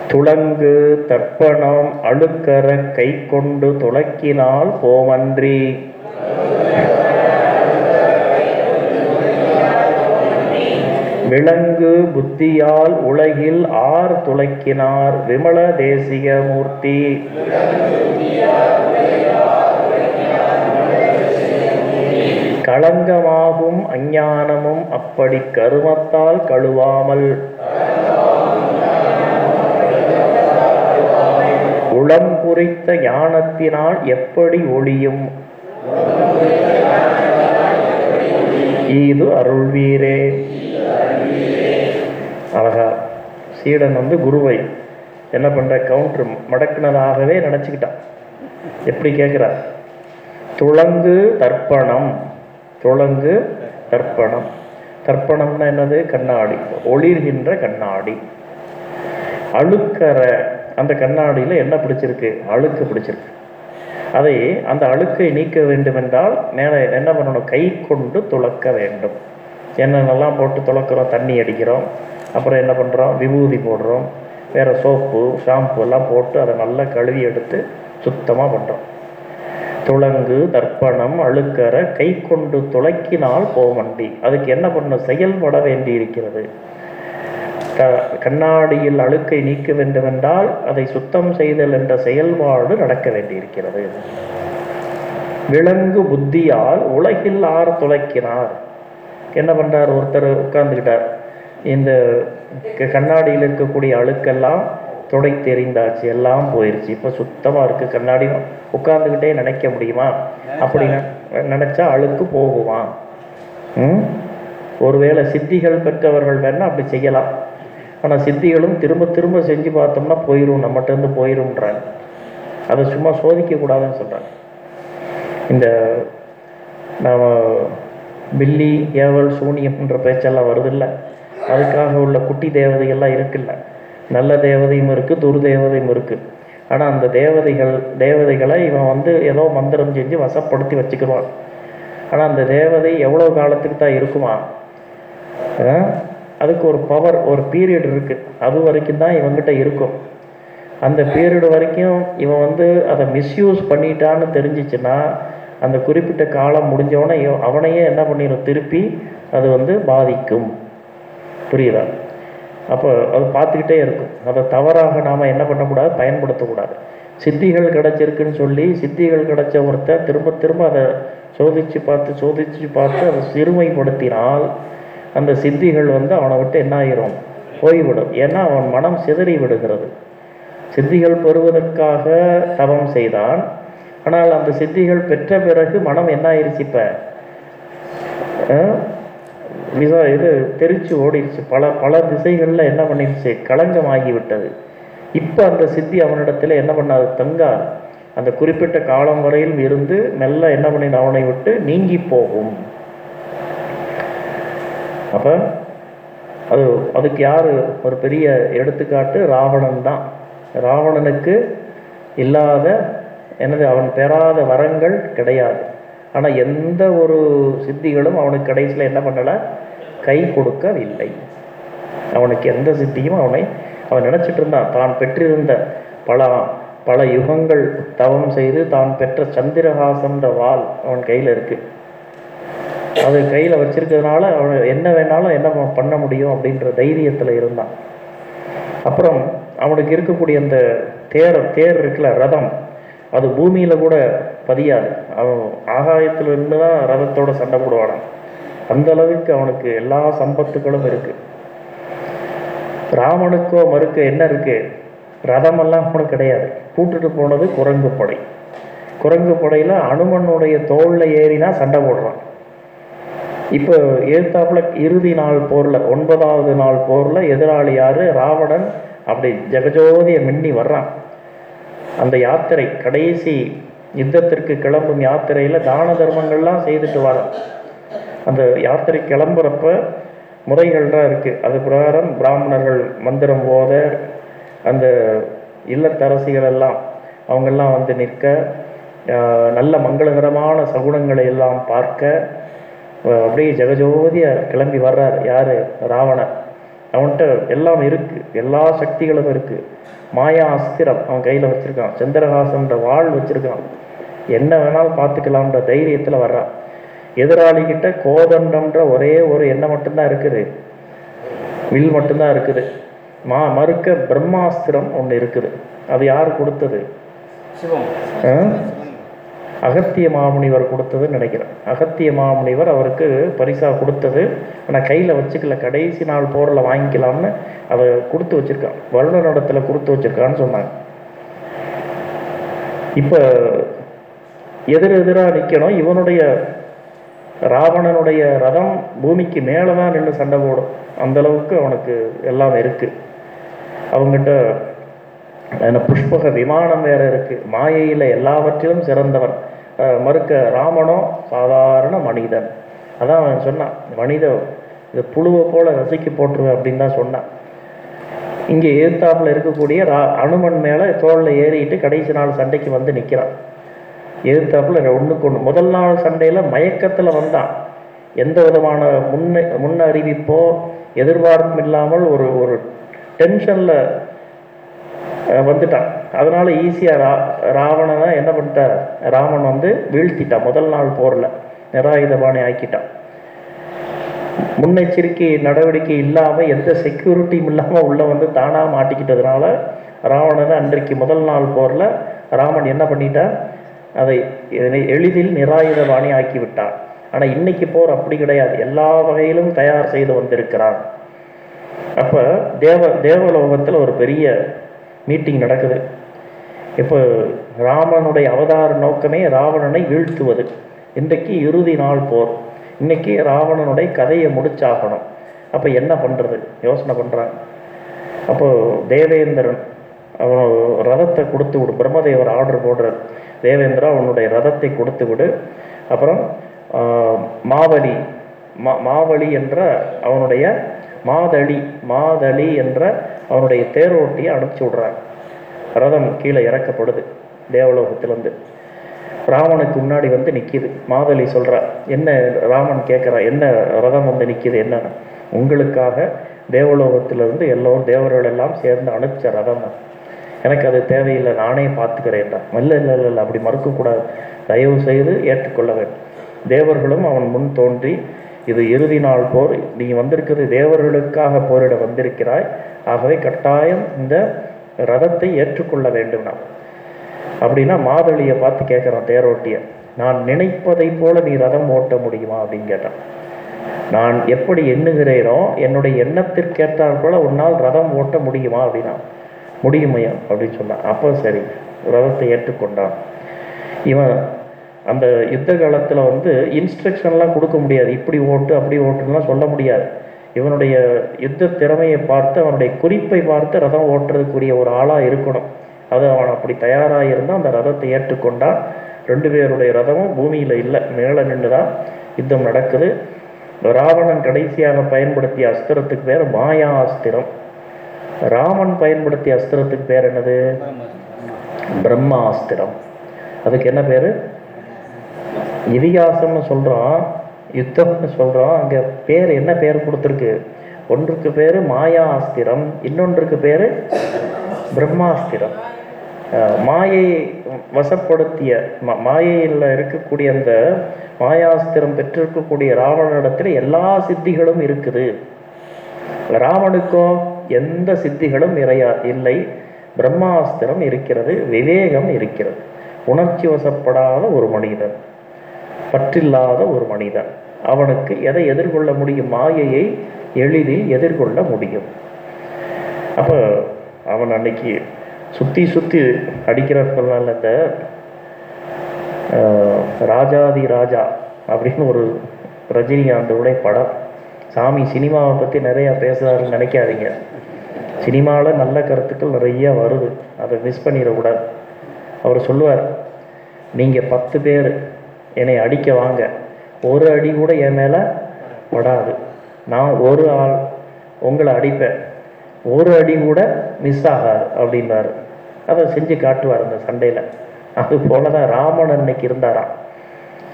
துளங்கு தர்ப்பணம் அழுக்கர கை கொண்டு துளக்கினால் போமன்றி. விலங்கு புத்தியால் உலகில் ஆர் துளைக்கினார் விமல தேசிய மூர்த்தி. களங்கமாகும் அஞ்ஞானமும் அப்படி கருமத்தால் கழுவாமல். உளம் குறித்த ஞானத்தினால் எப்படி ஒளியும்? இது அருள்வீரே. அழகா சீடன் வந்து குருவை என்ன பண்ணுற கவுண்டர் மடக்குனதாகவே நினச்சிக்கிட்டான் எப்படி கேட்குறார்? துளங்கு தர்ப்பணம். துளங்கு தர்ப்பணம். தர்ப்பணம்னா என்னது? கண்ணாடி. ஒளிர்கின்ற கண்ணாடி. அழுக்கற அந்த கண்ணாடியில் என்ன பிடிச்சிருக்கு? அழுக்கு பிடிச்சிருக்கு. அதை அந்த அழுக்கை நீக்க வேண்டுமென்றால் மேலே என்ன பண்ணணும்? கை கொண்டு துளக்க வேண்டும். என்னென்னலாம் போட்டு துளக்குறோம்? தண்ணி அடிக்கிறோம். அப்புறம் என்ன பண்ணுறோம் விபூதி போடுறோம். வேறு சோப்பு ஷாம்பு எல்லாம் போட்டு அதை நல்லா கழுவி எடுத்து சுத்தமாக பண்ணுறோம் துளங்கு தர்ப்பணம் அழுக்கற கை கொண்டு துளக்கினால் போமண்டி அதுக்கு என்ன பண்ண செயல்பட வேண்டி இருக்கிறது க- கண்ணாடியில் அழுக்கை நீக்க வேண்டுமென்றால் அதை சுத்தம் செய்தல் என்ற செயல்பாடு நடக்க வேண்டியிருக்கிறது. விலங்கு புத்தியால் உலகில் ஆர் துளைக்கினார். என்ன பண்ணுறார் ஒருத்தர் உட்கார்ந்துக்கிட்டார் இந்த கண்ணாடியில் இருக்கக்கூடிய அழுக்கெல்லாம் துடை தெரிந்தாச்சு எல்லாம் போயிருச்சு. இப்போ சுத்தமாக இருக்கு. கண்ணாடி உட்கார்ந்துக்கிட்டே நினைக்க முடியுமா? அப்படி நினைச்சா அழுக்கு போகுமா? ஒருவேளை சித்திகள் பெற்றவர்கள் வேணா அப்படி செய்யலாம். ஆனால் சித்திகளும் திரும்ப திரும்ப செஞ்சு பார்த்தோம்னா போயிடும் நம்மகிட்ட இருந்து போயிரும்ன்றாங்க. அதை சும்மா சோதிக்க கூடாதுன்னு சொல்றாங்க. இந்த நாம பில்லி ஏவல் சூனியம்ன்ற பேச்செல்லாம் வருதில்ல. அதுக்காக உள்ள குட்டி தேவதைகள்லாம் இருக்குல்ல. நல்ல தேவதையும் இருக்குது துர்தேவதையும் இருக்குது ஆனால் அந்த தேவதைகள் தேவதைகளை இவன் வந்து ஏதோ மந்திரம் செஞ்சு வசப்படுத்தி வச்சுக்கிடுவான் ஆனால் அந்த தேவதை எவ்வளோ காலத்துக்கு தான் இருக்குமா? அதுக்கு ஒரு பவர் ஒரு பீரியட் இருக்குது அது வரைக்கும் தான் இவங்கிட்ட இருக்கும். அந்த பீரியடு வரைக்கும் இவன் வந்து அதை மிஸ்யூஸ் பண்ணிட்டான்னு தெரிஞ்சிச்சுன்னா அந்த குறிப்பிட்ட காலம் முடிஞ்சவொடனே அவனையே என்ன பண்ணிடும் திருப்பி அது வந்து பாதிக்கும். புரியுதா? அப்போ அது பார்த்துக்கிட்டே இருக்கும். அதை தவறாக நாம் என்ன பண்ணக்கூடாது? பயன்படுத்தக்கூடாது. சித்திகள் கிடைச்சிருக்குன்னு சொல்லி சித்திகள் கிடச்ச ஒருத்தர் திரும்ப திரும்ப அதை சோதித்து பார்த்து சோதித்து பார்த்து அதை சிறுமைப்படுத்தினால் அந்த சித்திகள் வந்து அவனை விட்டு என்ன ஆயிரும்? போய்விடும். ஏன்னா அவன் மனம் சிதறி விடுகிறது. சித்திகள் பெறுவதற்காக தவம் செய்தான். ஆனால் அந்த சித்திகள் பெற்ற பிறகு மனம் என்ன ஆயிடுச்சு இப்போ? விசா இது தெரிச்சு ஓடிடுச்சு. பல பல திசைகளில் என்ன பண்ணிடுச்சு? களங்கமாகி ஆகிவிட்டது இப்போ அந்த சித்தி அவனிடத்தில் என்ன பண்ணாது? தங்கா அந்த குறிப்பிட்ட காலம் வரையில் இருந்து மெல்ல என்ன பண்ணிடு? அவனை விட்டு நீங்கி போகும். அப்போ அது அதுக்கு யார்? ஒரு பெரிய எடுத்துக்காட்டு ராவணன் தான். ராவணனுக்கு இல்லாத எனது அவன் பெறாத வரங்கள் கிடையாது. ஆனால் எந்த ஒரு சித்திகளும் அவனுக்கு கடைசியில் என்ன பண்ணலை? கை கொடுக்கவில்லை. அவனுக்கு எந்த சித்தியும் அவனை அவன் நினச்சிட்டு இருந்தான். தான் பெற்றிருந்த பல பல யுகங்கள் தவம் செய்து தான் பெற்ற சந்திரஹாசன்ற வாள் அவன் கையில் இருக்குது அது கையில் வச்சிருக்கிறதுனால அவன் என்ன வேணாலும் என்ன பண்ண முடியும் அப்படின்ற தைரியத்தில் இருந்தான். அப்புறம் அவனுக்கு இருக்கக்கூடிய அந்த தேர் தேர் இருக்குல்ல ரதம் அது பூமியில் கூட பதியாது. அவன் ஆகாயத்தில் இருந்து தான் ரதத்தோட சண்டை போடுவானான் அந்த அளவுக்கு அவனுக்கு எல்லா சம்பத்துகளும் இருக்கு. ராமனுக்கோ மறுக்க என்ன இருக்கு? ரதமெல்லாம் கூட கிடையாது. கூட்டுட்டு போனது குரங்கு படை. குரங்கு படையில் அனுமனுடைய தோளில் ஏறினா சண்டை போடுறான். இப்போ எழுத்தாப்புல இறுதி நாள் போரில் ஒன்பதாவது நாள் போரில் எதிராளி யாரு? ராவணன். அப்படி ஜெகஜோதிய மின்னி வர்றான். அந்த யாத்திரை கடைசி யுத்தத்திற்கு கிளம்பும் யாத்திரையில் தான தர்மங்கள்லாம் செய்துட்டு வரான் அந்த யாத்திரை கிளம்புறப்ப முறைகள்லாம் இருக்குது அது பிரகாரம் பிராமணர்கள் மந்திரம் போத அந்த இல்லத்தரசிகள் எல்லாம் அவங்கெல்லாம் வந்து நிற்க நல்ல மங்களகரமான சகுனங்களை எல்லாம் பார்க்க அப்படியே ஜெகஜோதியாக கிளம்பி வர்றார். யார்? ராவணன். அவன்கிட்ட எல்லாம் இருக்குது எல்லா சக்திகளும் இருக்குது மாயா அஸ்திரம் அவன் கையில் வச்சுருக்கான். சந்திரஹாசன்ற வாழ் வச்சிருக்கான். என்ன வேணாலும் பார்த்துக்கலாம்ன்ற தைரியத்தில் வர்றான் எதிராளி கிட்ட கோதண்டம்ன்ற ஒரே ஒரு எண்ணம் மட்டும்தான் இருக்குது. வில் மட்டும்தான் இருக்குது. மா மறுக்க பிரம்மாஸ்திரம் ஒன்று இருக்குது. அது யார் கொடுத்தது? அகத்திய மாமுனிவர் கொடுத்ததுன்னு நினைக்கிறேன். அகத்திய மாமுனிவர் அவருக்கு பரிசா கொடுத்தது. ஆனால் கையில் வச்சுக்கல. கடைசி நாள் போரில் வாங்கிக்கலாம்னு அதை கொடுத்து வச்சிருக்கான் வருடனிடத்தில் கொடுத்து வச்சிருக்கான்னு சொன்னாங்க. இப்போ எதிர் எதிராக நிற்கணும் இவனுடைய ராவணனுடைய ரதம் பூமிக்கு மேலே தான் நின்று சண்டை போடும். அந்த அளவுக்கு அவனுக்கு எல்லாம் இருக்குது அவங்ககிட்ட என்ன புஷ்பக விமானம் வேற இருக்குது மாயையில் எல்லாவற்றிலும் சிறந்தவன். மறுக்க ராமனோ சாதாரண மனிதன். அதான் அவன் சொன்னான். மனித இது புழுவை போல ரசிக்கு போட்டுருவேன் அப்படின்னு தான் சொன்னான். இங்கே எதிர்த்தாப்பில் இருக்கக்கூடிய ரா அனுமன் மேலே தோளில் ஏறிட்டு கடைசி நாள் சண்டைக்கு வந்து நிற்கிறான் எதிர்த்தாப்புல ஒன்றுக்கு ஒன்று முதல் நாள் சண்டையில் மயக்கத்தில் வந்தான். எந்த விதமான முன்ன முன் அறிவிப்போ எதிர்பார்ப்பும் இல்லாமல் ஒரு ஒரு டென்ஷனில் வந்துட்டான். அதனால் ஈஸியாக ரா ராவணனை என்ன பண்ணிட்டார்? ராமன் வந்து வீழ்த்திட்டான். முதல் நாள் போரில் நிராயுதபாணி ஆக்கிட்டான். முன்னெச்சரிக்கை நடவடிக்கை இல்லாமல் எந்த செக்யூரிட்டியும் இல்லாமல் உள்ளே வந்து தானாக மாட்டிக்கிட்டதுனால ராவணனை அன்றைக்கு முதல் நாள் போரில் ராமன் என்ன பண்ணிட்டான் அதை இதனை எளிதில் நிராயுதபாணி ஆக்கி விட்டான் ஆனால் இன்னைக்கு போர் அப்படி கிடையாது. எல்லா வகையிலும் தயார் செய்து வந்திருக்கிறான். அப்போ தேவ தேவலோகத்தில் ஒரு பெரிய மீட்டிங் நடக்குது. இப்போ ராமனுடைய அவதார நோக்கமே ராவணனை வீழ்த்துவது. இன்றைக்கு இறுதி நாள் போர். இன்னைக்கு ராவணனுடைய கதையை முடிச்சாகணும். அப்போ என்ன பண்ணுறது யோசனை பண்ணுறாங்க அப்போது தேவேந்திரன் அவன் ரதத்தை கொடுத்து விடு. பிரம்மதேவர் ஆர்டர் போடுறார். தேவேந்திரா அவனுடைய ரதத்தை கொடுத்து விடு அப்புறம் ஆஹ், மாவலி மா மாவலி என்ற அவனுடைய மாதளி மாதளி என்ற அவனுடைய தேரோட்டியை அனுப்பிச்சி விடுறாங்க. ரதம் கீழே இறக்கப்படுது தேவலோகத்திலேருந்து. ராமனுக்கு முன்னாடி வந்து நிற்கிது மாதளி சொல்கிறா என்ன ராமன் கேட்குறா என்ன ரதம் வந்து நிற்கிது என்னன்னு? உங்களுக்காக தேவலோகத்திலிருந்து எல்லோரும் தேவர்கள் எல்லாம் சேர்ந்து அனுப்பிச்ச ரதம் எனக்கு அது தேவையில்லை நானே பார்த்துக்கிறேன்டா. இல்லை இல்லை இல்லை இல்லை அப்படி மறுக்கக்கூடாது. தயவு செய்து ஏற்றுக்கொள்ள வேண்டும். தேவர்களும் அவன் முன் தோன்றி இது இறுதி நாள் போர் நீ வந்திருக்கிறது தேவர்களுக்காக போரிட வந்திருக்கிறாய். ஆகவே கட்டாயம் இந்த ரதத்தை ஏற்றுக்கொள்ள வேண்டும் நான் அப்படின்னா மாதளியை பார்த்து கேட்குறான் தேரோட்டிய நான் நினைப்பதை போல நீ ரதம் ஓட்ட முடியுமா? அப்படின்னு கேட்டான். நான் எப்படி எண்ணுகிறேனோ என்னுடைய எண்ணத்திற்கேற்றாற் போல உன்னால் ரதம் ஓட்ட முடியுமா? அப்படின்னா முடியுமையா? அப்படின்னு சொன்னான் அப்போ சரி ரதத்தை ஏற்றுக்கொண்டான். இவன் அந்த யுத்த காலத்தில் வந்து இன்ஸ்ட்ரக்ஷன்லாம் கொடுக்க முடியாது. இப்படி ஓட்டு அப்படி ஓட்டுலாம் சொல்ல முடியாது. இவனுடைய யுத்த திறமையை பார்த்து அவனுடைய குறிப்பை பார்த்து ரதம் ஓட்டுறதுக்குரிய ஒரு ஆளாக இருக்கணும். அது அவன் அப்படி தயாராக இருந்தால் அந்த ரதத்தை ஏற்றுக்கொண்டான். ரெண்டு பேருடைய ரதமும் பூமியில் இல்லை மேலே நின்று தான் யுத்தம் நடக்குது. ராவணன் கடைசியாக பயன்படுத்திய அஸ்திரத்துக்கு பேர் மாயா அஸ்திரம் ராமன் பயன்படுத்திய அஸ்திரத்துக்கு பேர் என்னது? பிரம்மாஸ்திரம். அதுக்கு என்ன பேர்? இதிகாசம்னு சொல்கிறோம் யுத்தம்னு சொல்கிறோம் அங்கே பேர் என்ன பேர் கொடுத்துருக்கு? ஒன்றுக்கு பேர் மாயா அஸ்திரம் இன்னொன்றுக்கு பேர் பிரம்மாஸ்திரம். மாயை வசப்படுத்திய ம மாயையில் இருக்கக்கூடிய அந்த மாயாஸ்திரம் பெற்றிருக்கக்கூடிய ராவணனிடத்தில் எல்லா சித்திகளும் இருக்குது. ராமனுக்கும் எந்த சித்திகளும் இறையா இல்லை. பிரம்மாஸ்திரம் இருக்கிறது விவேகம் இருக்கிறது. உணர்ச்சி வசப்படாத ஒரு மனிதன் பற்றில்லாத ஒரு மனிதன். அவனுக்கு எதை எதிர்கொள்ள முடியும்? மாயையை எளிதில் எதிர்கொள்ள முடியும். அப்போ அவன் அன்னைக்கு சுற்றி சுற்றி அடிக்கிறார்கள்னால இந்த ராஜாதி ராஜா அப்படின்னு ஒரு ரஜினிகாந்தோடைய படம். சாமி சினிமாவை பற்றி நிறையா பேசுகிறாருன்னு நினைக்காதீங்க. சினிமாவில் நல்ல கருத்துக்கள் நிறைய வருது. அதை மிஸ் பண்ணிடக்கூடாது. அவர் சொல்லுவார் நீங்கள் பத்து பேர் என்னை அடிக்க வாங்க. ஒரு அடி கூட என் மேலே படாது. நான் ஒரு ஆள் உங்களை அடிப்பேன். ஒரு அடி கூட மிஸ் ஆகாது அப்படின்னாரு அதை செஞ்சு காட்டுவார் அந்த சண்டையில். அது போல தான் ராமன் அன்னைக்கு இருந்தாராம்.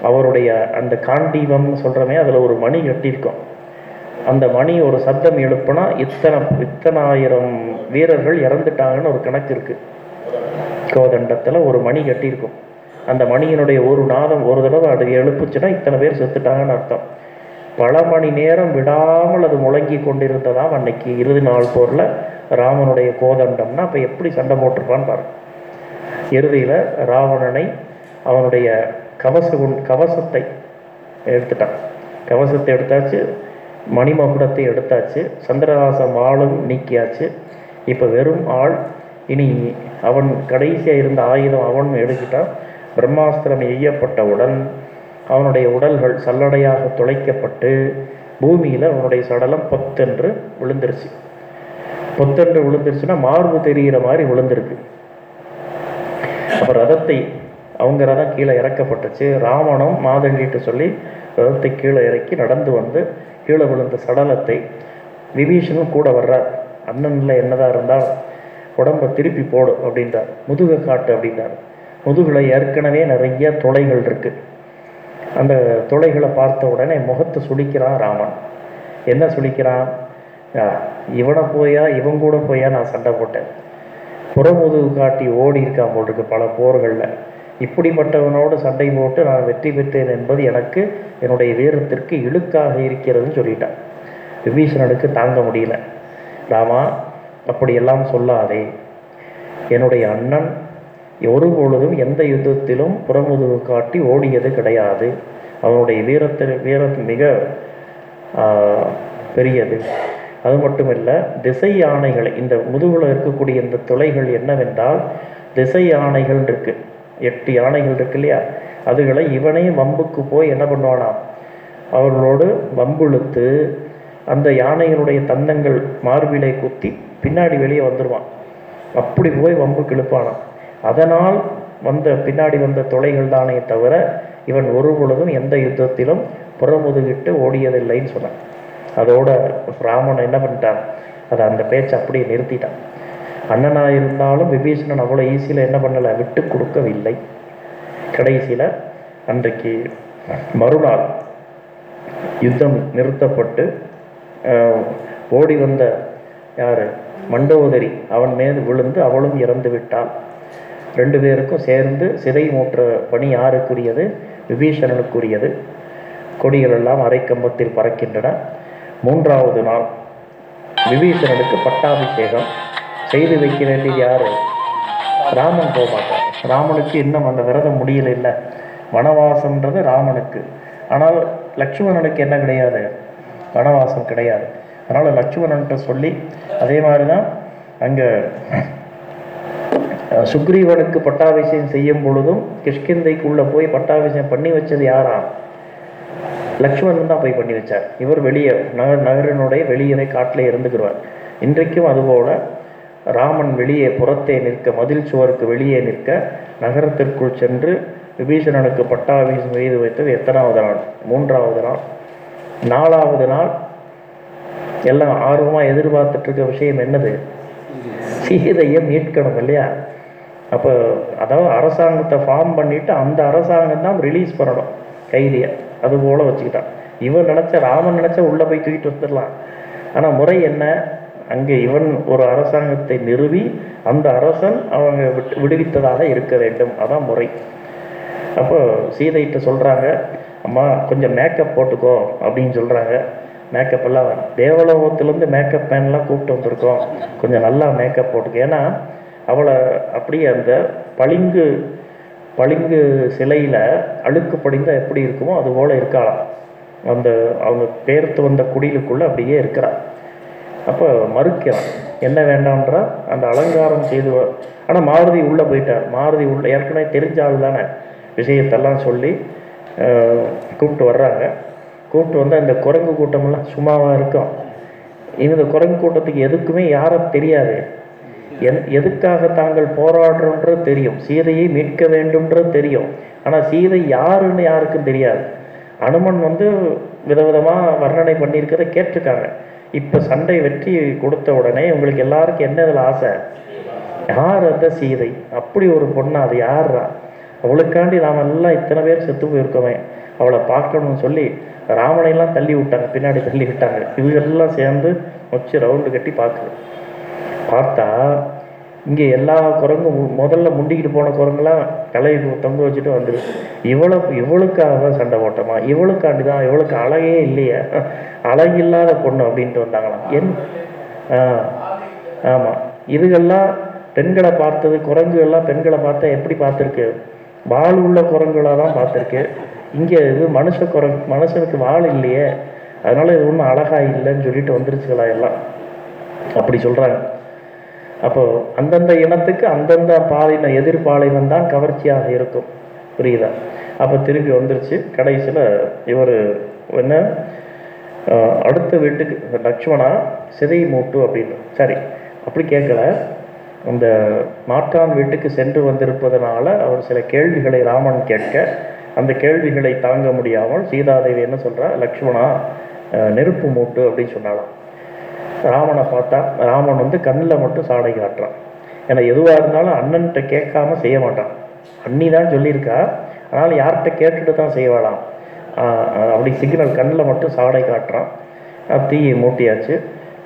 அவருடைய அந்த காண்டீபம்னு சொல்கிறமே அதில் ஒரு மணி கட்டியிருக்கோம். அந்த மணி ஒரு சத்தம் எழுப்புனா இத்தனை இத்தனாயிரம் வீரர்கள் இறந்துட்டாங்கன்னு ஒரு கணக்கு இருக்குது கோதண்டத்தில் ஒரு மணி கட்டியிருக்கும். அந்த மணியினுடைய ஒரு நாதம் ஒரு தடவை அது எழுப்புச்சுன்னா இத்தனை பேர் செத்துட்டாங்கன்னு அர்த்தம். பல மணி நேரம் விடாமல் அது முழங்கி கொண்டிருந்ததாம் அன்னைக்கு இறுதி நாள் போரில் ராமனுடைய கோதண்டம்னா அப்போ எப்படி சண்டை போட்டிருப்பான்னு பாருங்க இறுதியில் ராவணனை அவனுடைய கவச கவசத்தை எடுத்துட்டான். கவசத்தை எடுத்தாச்சு. மணிமகுடத்தை எடுத்தாச்சு. சந்திரஹாசம் ஆளும் நீக்கியாச்சு. இப்போ வெறும் ஆள். இனி அவன் கடைசியாக இருந்த ஆயுதம் அவன் எடுக்கிட்டான். பிரம்மாஸ்திரம் எய்யப்பட்டவுடன் அவனுடைய உடல்கள் சல்லடையாக துளைக்கப்பட்டு பூமியில் அவனுடைய சடலம் பொத்தென்று விழுந்துருச்சு. பொத்தென்று விழுந்துருச்சுன்னா மார்பு தெரிகிற மாதிரி விழுந்திருக்கு. அப்போ ரதத்தை அவங்க ரதம் கீழே இறக்கப்பட்டுச்சு. ராமனும் மாதங்கிட்டு சொல்லி ரதத்தை கீழே இறக்கி நடந்து வந்து கீழே விழுந்த சடலத்தை விபீஷனும் கூட வர்றார். அண்ணனில் என்னதான் இருந்தால் உடம்ப திருப்பி போடு அப்படின்றார். முதுகை காட்டு அப்படின்றார். முதுகுல ஏற்கனவே நிறைய துளைகள் இருக்கு. அந்த துளைகளை பார்த்த உடனே முகத்தை சுளிக்கிறான் ராமன். என்ன சுளிக்கிறான்? இவனை போயா இவன் கூட போயா நான் சண்டை போட்டேன். புறமுதுகு காட்டி ஓடி இருக்கான் போட்டிருக்கு பல போர்களில். இப்படிப்பட்டவனோடு சண்டை போட்டு நான் வெற்றி பெற்றேன் என்பது எனக்கு என்னுடைய வீரத்திற்கு இழுக்காக இருக்கிறதுன்னு சொல்லிட்டான். விபீஷணனுக்கு தாங்க முடியல. ராமா அப்படியெல்லாம் சொல்லாதே. என்னுடைய அண்ணன் ஒரு பொழுதும் எந்த யுத்தத்திலும் புறமுதுகு காட்டி ஓடியது கிடையாது. அவனுடைய வீரத்தில் வீரம் மிக பெரியது. அது மட்டுமல்ல திசை யானைகள் இந்த முதுகுல இருக்கக்கூடிய இந்த துளைகள் என்னவென்றால் திசை யானைகள் இருக்குது எட்டு யானைகள் இருக்கு இல்லையா? அதுகளை இவனையும் வம்புக்கு போய் என்ன பண்ணுவானாம்? அவர்களோடு வம்புழுத்து அந்த யானைகளுடைய தந்தங்கள் மார்பிலை குத்தி பின்னாடி வெளியே வந்துடுவான் அப்படி போய் வம்புக்கு இழுப்பானான் அதனால் வந்த பின்னாடி வந்த தொலைகள் தானே தவிர இவன் ஒரு பொழுதும் எந்த யுத்தத்திலும் புறமுதுகிட்டு ஓடியதில்லைன்னு சொன்னான். அதோட ராமன் என்ன பண்ணிட்டான்? அதை அந்த பேச்சை அப்படியே நிறுத்திட்டான். அண்ணனாக இருந்தாலும் விபீஷணன் அவ்வளோ ஈஸியில் என்ன பண்ணலை? விட்டு கொடுக்கவில்லை. கடைசியில் அன்றைக்கு மறுநாள் யுத்தம் நிறுத்தப்பட்டு ஓடி வந்த யார்? மண்டோதரி. அவன் மீது விழுந்து அவளும் இறந்து விட்டாள். ரெண்டு பேருக்கும் சேர்ந்து சிதை மூற்ற பணி யாருக்குரியது? விபீஷணனுக்குரியது. கொடிகளெல்லாம் அரைக்கம்பத்தில் பறக்கின்றன. மூன்றாவது நாள் விபீஷணனுக்கு பட்டாபிஷேகம். செய்து வைக்க வேண்டியது யாரு? ராமன் போக மாட்டான் ராமனுக்கு இன்னும் அந்த விரதம் முடியல இல்லை. வனவாசம்ன்றது ராமனுக்கு. ஆனால் லக்ஷ்மணனுக்கு என்ன கிடையாது? வனவாசம் கிடையாது. அதனால் லட்சுமணன்ட்ட சொல்லி அதே மாதிரி தான் அங்கே சுக்ரீவனுக்கு பட்டாபிஷேகம் செய்யும் பொழுதும் கிஷ்கிந்தைக்குள்ளே போய் பட்டாபிஷேகம் பண்ணி வச்சது யாரா? லக்ஷ்மணன் தான் போய் பண்ணி வச்சார். இவர் வெளியே நகர் நகரினுடைய வெளியறை காட்டில் இருந்துக்கிறார் இன்றைக்கும் அதுபோல ராமன் வெளியே புறத்தே நிற்க மதில் சுவருக்கு வெளியே நிற்க நகரத்திற்குள் சென்று விபீஷணனுக்கு பட்டாபிஷேகம் செய்து வைத்தது எத்தனாவது நாள்? மூன்றாவது நாள். நாலாவது நாள். எல்லாம் ஆர்வமாக எதிர்பார்த்துட்டு இருக்க விஷயம் என்னது? சீதையை மீட்கணும் இல்லையா? அப்போ அதாவது அரசாங்கத்தை ஃபார்ம் பண்ணிட்டு அந்த அரசாங்கம் தான் ரிலீஸ் பண்ணணும் கைதியை. அதுபோல் வச்சுக்கிட்டான். இவன் நினச்ச ராமன் நினச்ச உள்ளே போய் தூக்கிட்டு வந்துடலாம். ஆனால் முறை என்ன? அங்கே இவன் ஒரு அரசாங்கத்தை நிறுவி அந்த அரசன் அவங்க விட்டு- விடுவித்ததாக இருக்க வேண்டும். அதான் முறை. அப்போ சீதைகிட்ட சொல்கிறாங்க அம்மா கொஞ்சம் மேக்கப் போட்டுக்கோ அப்படின்னு சொல்கிறாங்க மேக்கப் எல்லாம் தேவலோகத்துலேருந்து மேக்கப் மேன்லாம் கூப்பிட்டு வந்திருக்கோம். கொஞ்சம் நல்லா மேக்கப் போட்டுக்கோ. ஏன்னா அவளை அப்படியே அந்த பளிங்கு பளிங்கு சிலையில் அழுக்கு படிந்தால் எப்படி இருக்குமோ அது போல் இருக்காளாம். அந்த அவங்க பேர்த்து வந்த குடிலுக்குள்ளே அப்படியே இருக்கிறாள் அப்போ மறுக்கிறான் என்ன வேண்டான்றா அந்த அலங்காரம் செய்து ஆனால் மாருதி உள்ளே போயிட்டார் மாருதி உள்ள ஏற்கனவே தெரிஞ்ச ஆள் தானே. விஷயத்தெல்லாம் சொல்லி கூப்பிட்டு வர்றாங்க. கூப்பிட்டு வந்து அந்த குரங்கு கூட்டமெல்லாம் சும்மாவாக இருக்கும். இந்த குரங்கு கூட்டத்துக்கு எதுக்குமே யாரும் தெரியாது. என் எதுக்காக தாங்கள் போராடுறோன்றது தெரியும். சீதையை மீட்க வேண்டும்ன்றது தெரியும். ஆனால் சீதை யாருன்னு யாருக்கும் தெரியாது. அனுமன் வந்து விதவிதமாக வர்ணனை பண்ணியிருக்கிறத கேட்டிருக்காங்க. இப்போ சண்டை வெற்றி கொடுத்த உடனே உங்களுக்கு எல்லாருக்கும் என்ன இதில் ஆசை? யார் அந்த சீதை? அப்படி ஒரு பொண்ணு அது யார்ரா அவளுக்காண்டி நாம் எல்லாம் இத்தனை பேர் செத்து போயிருக்கோமே. அவளை பார்க்கணும்னு சொல்லி ராமனையெல்லாம் தள்ளி விட்டாங்க. பின்னாடி தள்ளி விட்டாங்க. இவங்கெல்லாம் சேர்ந்து வச்சு ரவுண்டு கட்டி பார்க்குது. பார்த்தா இங்கே எல்லா குரங்கும் மு- முதல்ல முண்டிக்கிட்டு போன குரங்கெல்லாம் தலையை தொங்க வச்சுட்டு வந்துடும் இவ்வளோ இவளுக்காக தான் சண்டை போட்டோமா? இவளுக்காண்டி தான் இவளுக்கு அழகே இல்லையே. அழகில்லாத பொண்ணு அப்படின்ட்டு வந்தாங்களாம். என் ஆ ஆமாம் இதுகெல்லாம் பெண்களை பார்த்தது குரங்குகள்லாம் பெண்களை பார்த்தா எப்படி பார்த்துருக்கு? வால் உள்ள குரங்குகளாக தான் பார்த்துருக்கு. இங்கே இது மனுஷ குரங்கு மனுஷனுக்கு வால் இல்லையே. அதனால இது ஒன்றும் அழகாக இல்லைன்னு சொல்லிட்டு வந்துருச்சுங்களா எல்லாம். அப்படி சொல்கிறாங்க அப்போ அந்தந்த இனத்துக்கு அந்தந்த பாலின எதிர்பாலினம் தான் கவர்ச்சியாக இருக்கும். புரியுதா? அப்போ திரும்பி வந்துருச்சு. கடைசியில் இவர் என்ன? அடுத்த வீட்டுக்கு லக்ஷ்மணா சிதை மூட்டு அப்படின்னு. சரி அப்படி கேட்கல. அந்த மாற்றான் வீட்டுக்கு சென்று வந்திருப்பதனால அவர் சில கேள்விகளை ராமன் கேட்க அந்த கேள்விகளை தாங்க முடியாமல் சீதாதேவி என்ன சொல்கிறா லக்ஷ்மணா நெருப்பு மூட்டு அப்படின்னு சொன்னாலாம் ராமனை பார்த்தா ராமன் வந்து கண்ணில் மட்டும் சாடை காட்டுறான். ஏன்னா எதுவாக இருந்தாலும் அண்ணன்கிட்ட கேட்காம செய்ய மாட்டான். அண்ணி தான் சொல்லியிருக்கா அதனால் யார்கிட்ட கேட்டுட்டு தான் செய்வாளாம்? அப்படி சிக்னல் கண்ணில் மட்டும் சாடை காட்டுறான். தீயை மூட்டியாச்சு.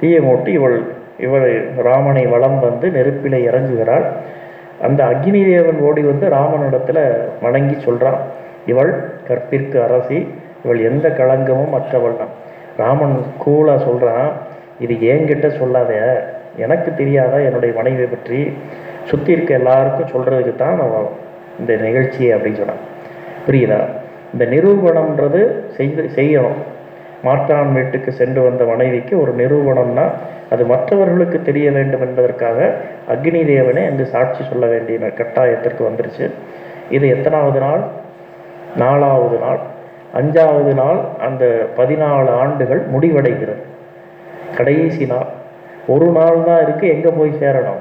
தீயை மூட்டி இவள் இவள் ராமனை வளம் வந்து நெருப்பில் இறங்குகிறாள். அந்த அக்னி தேவன் ஓடி வந்து ராமனிடத்தில் வணங்கி சொல்கிறான் இவள் கற்பிற்கு அரசி இவள் எந்த களங்கமும் மற்றவள் தான். ராமன் கூலாக சொல்கிறான் இது என்கிட்ட சொல்லாத. எனக்கு தெரியாதா என்னுடைய மனைவியை பற்றி? சுற்றி இருக்க எல்லாருக்கும் சொல்கிறதுக்கு தான் நான் இந்த நிகழ்ச்சியை அப்படின்னு சொன்னான். புரியுதா? இந்த நிரூபணம்ன்றது செய்து செய்யணும். மாற்றான் வீட்டுக்கு சென்று வந்த மனைவிக்கு ஒரு நிரூபணம்னா அது மற்றவர்களுக்கு தெரிய வேண்டும் என்பதற்காக அக்னி தேவனே அங்கு சாட்சி சொல்ல வேண்டிய கட்டாயத்திற்கு வந்துருச்சு. இது எத்தனாவது நாள்? நாலாவது நாள். அஞ்சாவது நாள் அந்த பதினாலு ஆண்டுகள் முடிவடைகிறது. கடைசி நாள் ஒரு நாள் தான் இருக்கு எங்க போய் சேரணும்?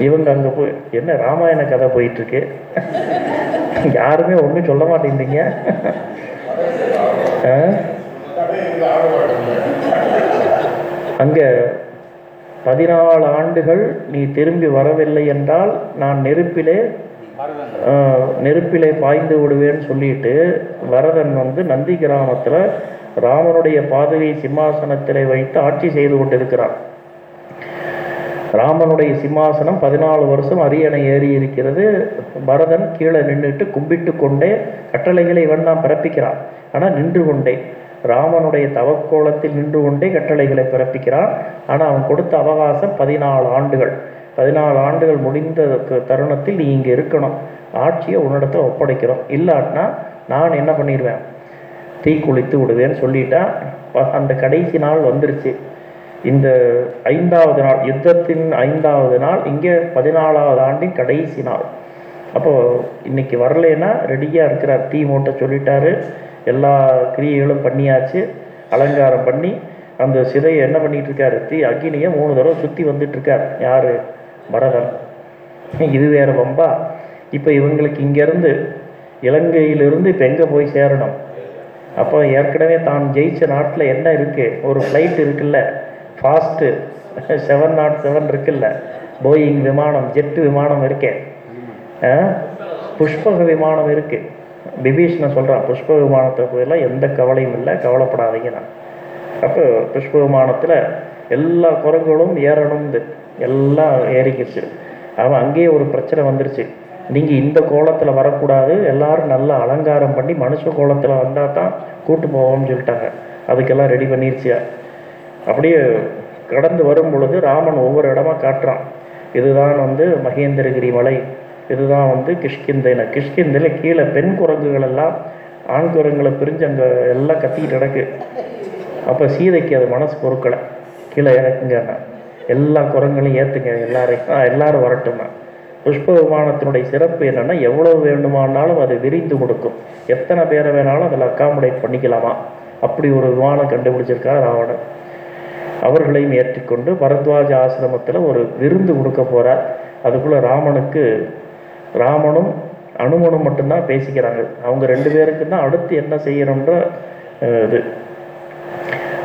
இவங்க அங்க போய் என்ன ராமாயண கதை போயிட்டு இருக்கு யாருமே ஒண்ணும் சொல்ல மாட்டேங்கிறீங்க? ஆ? அங்க பதினாலு ஆண்டுகள் நீ திரும்பி வரவில்லை என்றால் நான் நெருப்பிலே நெருப்பிலே பாய்ந்து விடுவேன்னு சொல்லிட்டு வரதன் வந்து நந்தி கிராமத்தில் ராமனுடைய பாதுகை சிம்மாசனத்திலே வைத்து ஆட்சி செய்து கொண்டிருக்கிறான். ராமனுடைய சிம்மாசனம் பதினாலு வருஷம் அரியணை ஏறி இருக்கிறது. பரதன் கீழே நின்றுட்டு கும்பிட்டு கொண்டே கட்டளைகளை இவன் தான் பிறப்பிக்கிறான். ஆனால் நின்று கொண்டே ராமனுடைய தவக்கோலத்தில் நின்று கொண்டே கட்டளைகளை பிறப்பிக்கிறான். ஆனால் அவன் கொடுத்த அவகாசம் பதினாலு ஆண்டுகள். பதினாலு ஆண்டுகள் முடிந்த தருணத்தில் நீ இங்கே இருக்கணும். ஆட்சியை உன்னிடத்தை ஒப்படைக்கிறோம். இல்லாட்டினா நான் என்ன பண்ணிடுவேன்? தீ குளித்து விடுவேன்னு சொல்லிட்டா அந்த கடைசி நாள் வந்துருச்சு. இந்த ஐந்தாவது நாள் யுத்தத்தின் ஐந்தாவது நாள் இங்கே பதினாலாவது ஆண்டின் கடைசி நாள். அப்போ இன்னைக்கு வரலைன்னா ரெடியாக இருக்கிறார். தீ மூட்டை சொல்லிட்டாரு. எல்லா கிரியைகளும் பண்ணியாச்சு. அலங்காரம் பண்ணி அந்த சிதையை என்ன பண்ணிட்டு இருக்காரு? தீ அக்னியை மூணு தடவை சுற்றி வந்துட்டு இருக்கார். யாரு? பரதன் இது வேறு வம்பா. இப்போ இவங்களுக்கு இங்கேருந்து இலங்கையிலிருந்து இப்போ எங்கே போய் சேரணும்? அப்போ ஏற்கனவே தான் ஜெயிச்ச நாட்டில் என்ன இருக்குது ஒரு ஃப்ளைட் இருக்குல்ல. ஃபாஸ்ட்டு செவன் நாட் செவன் இருக்குல்ல. போயிங் விமானம் ஜெட்டு விமானம் இருக்கேன் புஷ்பக விமானம் இருக்குது பிபீஷனை சொல்கிறான் புஷ்ப விமானத்தை போயெல்லாம் எந்த கவலையும் இல்லை கவலைப்படாதீங்க. நான் அப்போ புஷ்ப விமானத்தில் எல்லா குரங்குகளும் ஏறணும்னு எல்லாம் ஏறிக்கிச்சு. அவன் அங்கேயே ஒரு பிரச்சனை வந்துருச்சு. நீங்கள் இந்த கோலத்தில் வரக்கூடாது. எல்லாரும் நல்லா அலங்காரம் பண்ணி மனுஷ கோலத்தில் வந்தால் தான் கூட்டு போவோம்னு சொல்லிட்டாங்க. அதுக்கெல்லாம் ரெடி பண்ணிருச்சியா? அப்படியே கடந்து வரும் பொழுது ராமன் ஒவ்வொரு இடமா காட்டுறான். இதுதான் வந்து மகேந்திரகிரி மலை. இதுதான் வந்து கிஷ்கிந்தைன. கிஷ்கிந்தையில் கீழே பெண் குரங்குகள் எல்லாம் ஆண் குரங்குகளை பிரிஞ்சு அங்கே எல்லாம் கத்திக்கிட்டு கிடக்கு. அப்போ சீதைக்கு அது மனசு பொருட்களை கீழே இறக்குங்கன்னா எல்லா குரங்களையும் ஏற்றுங்க எல்லாரையும் எல்லாரும் வரட்டும்னா புஷ்ப விமானத்தினுடைய சிறப்பு என்னென்னா எவ்வளவு வேண்டுமானாலும் அது விரிந்து கொடுக்கும். எத்தனை பேரை வேணாலும் அதில் அக்காமடேட் பண்ணிக்கலாமா? அப்படி ஒரு விமானம் கண்டுபிடிச்சிருக்கார் ராவணன். அவர்களையும் ஏற்றிக்கொண்டு பரத்வாஜ ஆசிரமத்தில் ஒரு விருந்து கொடுக்க போகிறார் அதுக்குள்ளே ராமனுக்கு ராமனும் அனுமனும் மட்டும்தான் பேசிக்கிறாங்க. அவங்க ரெண்டு பேருக்கு தான் அடுத்து என்ன செய்யணுன்ற இது.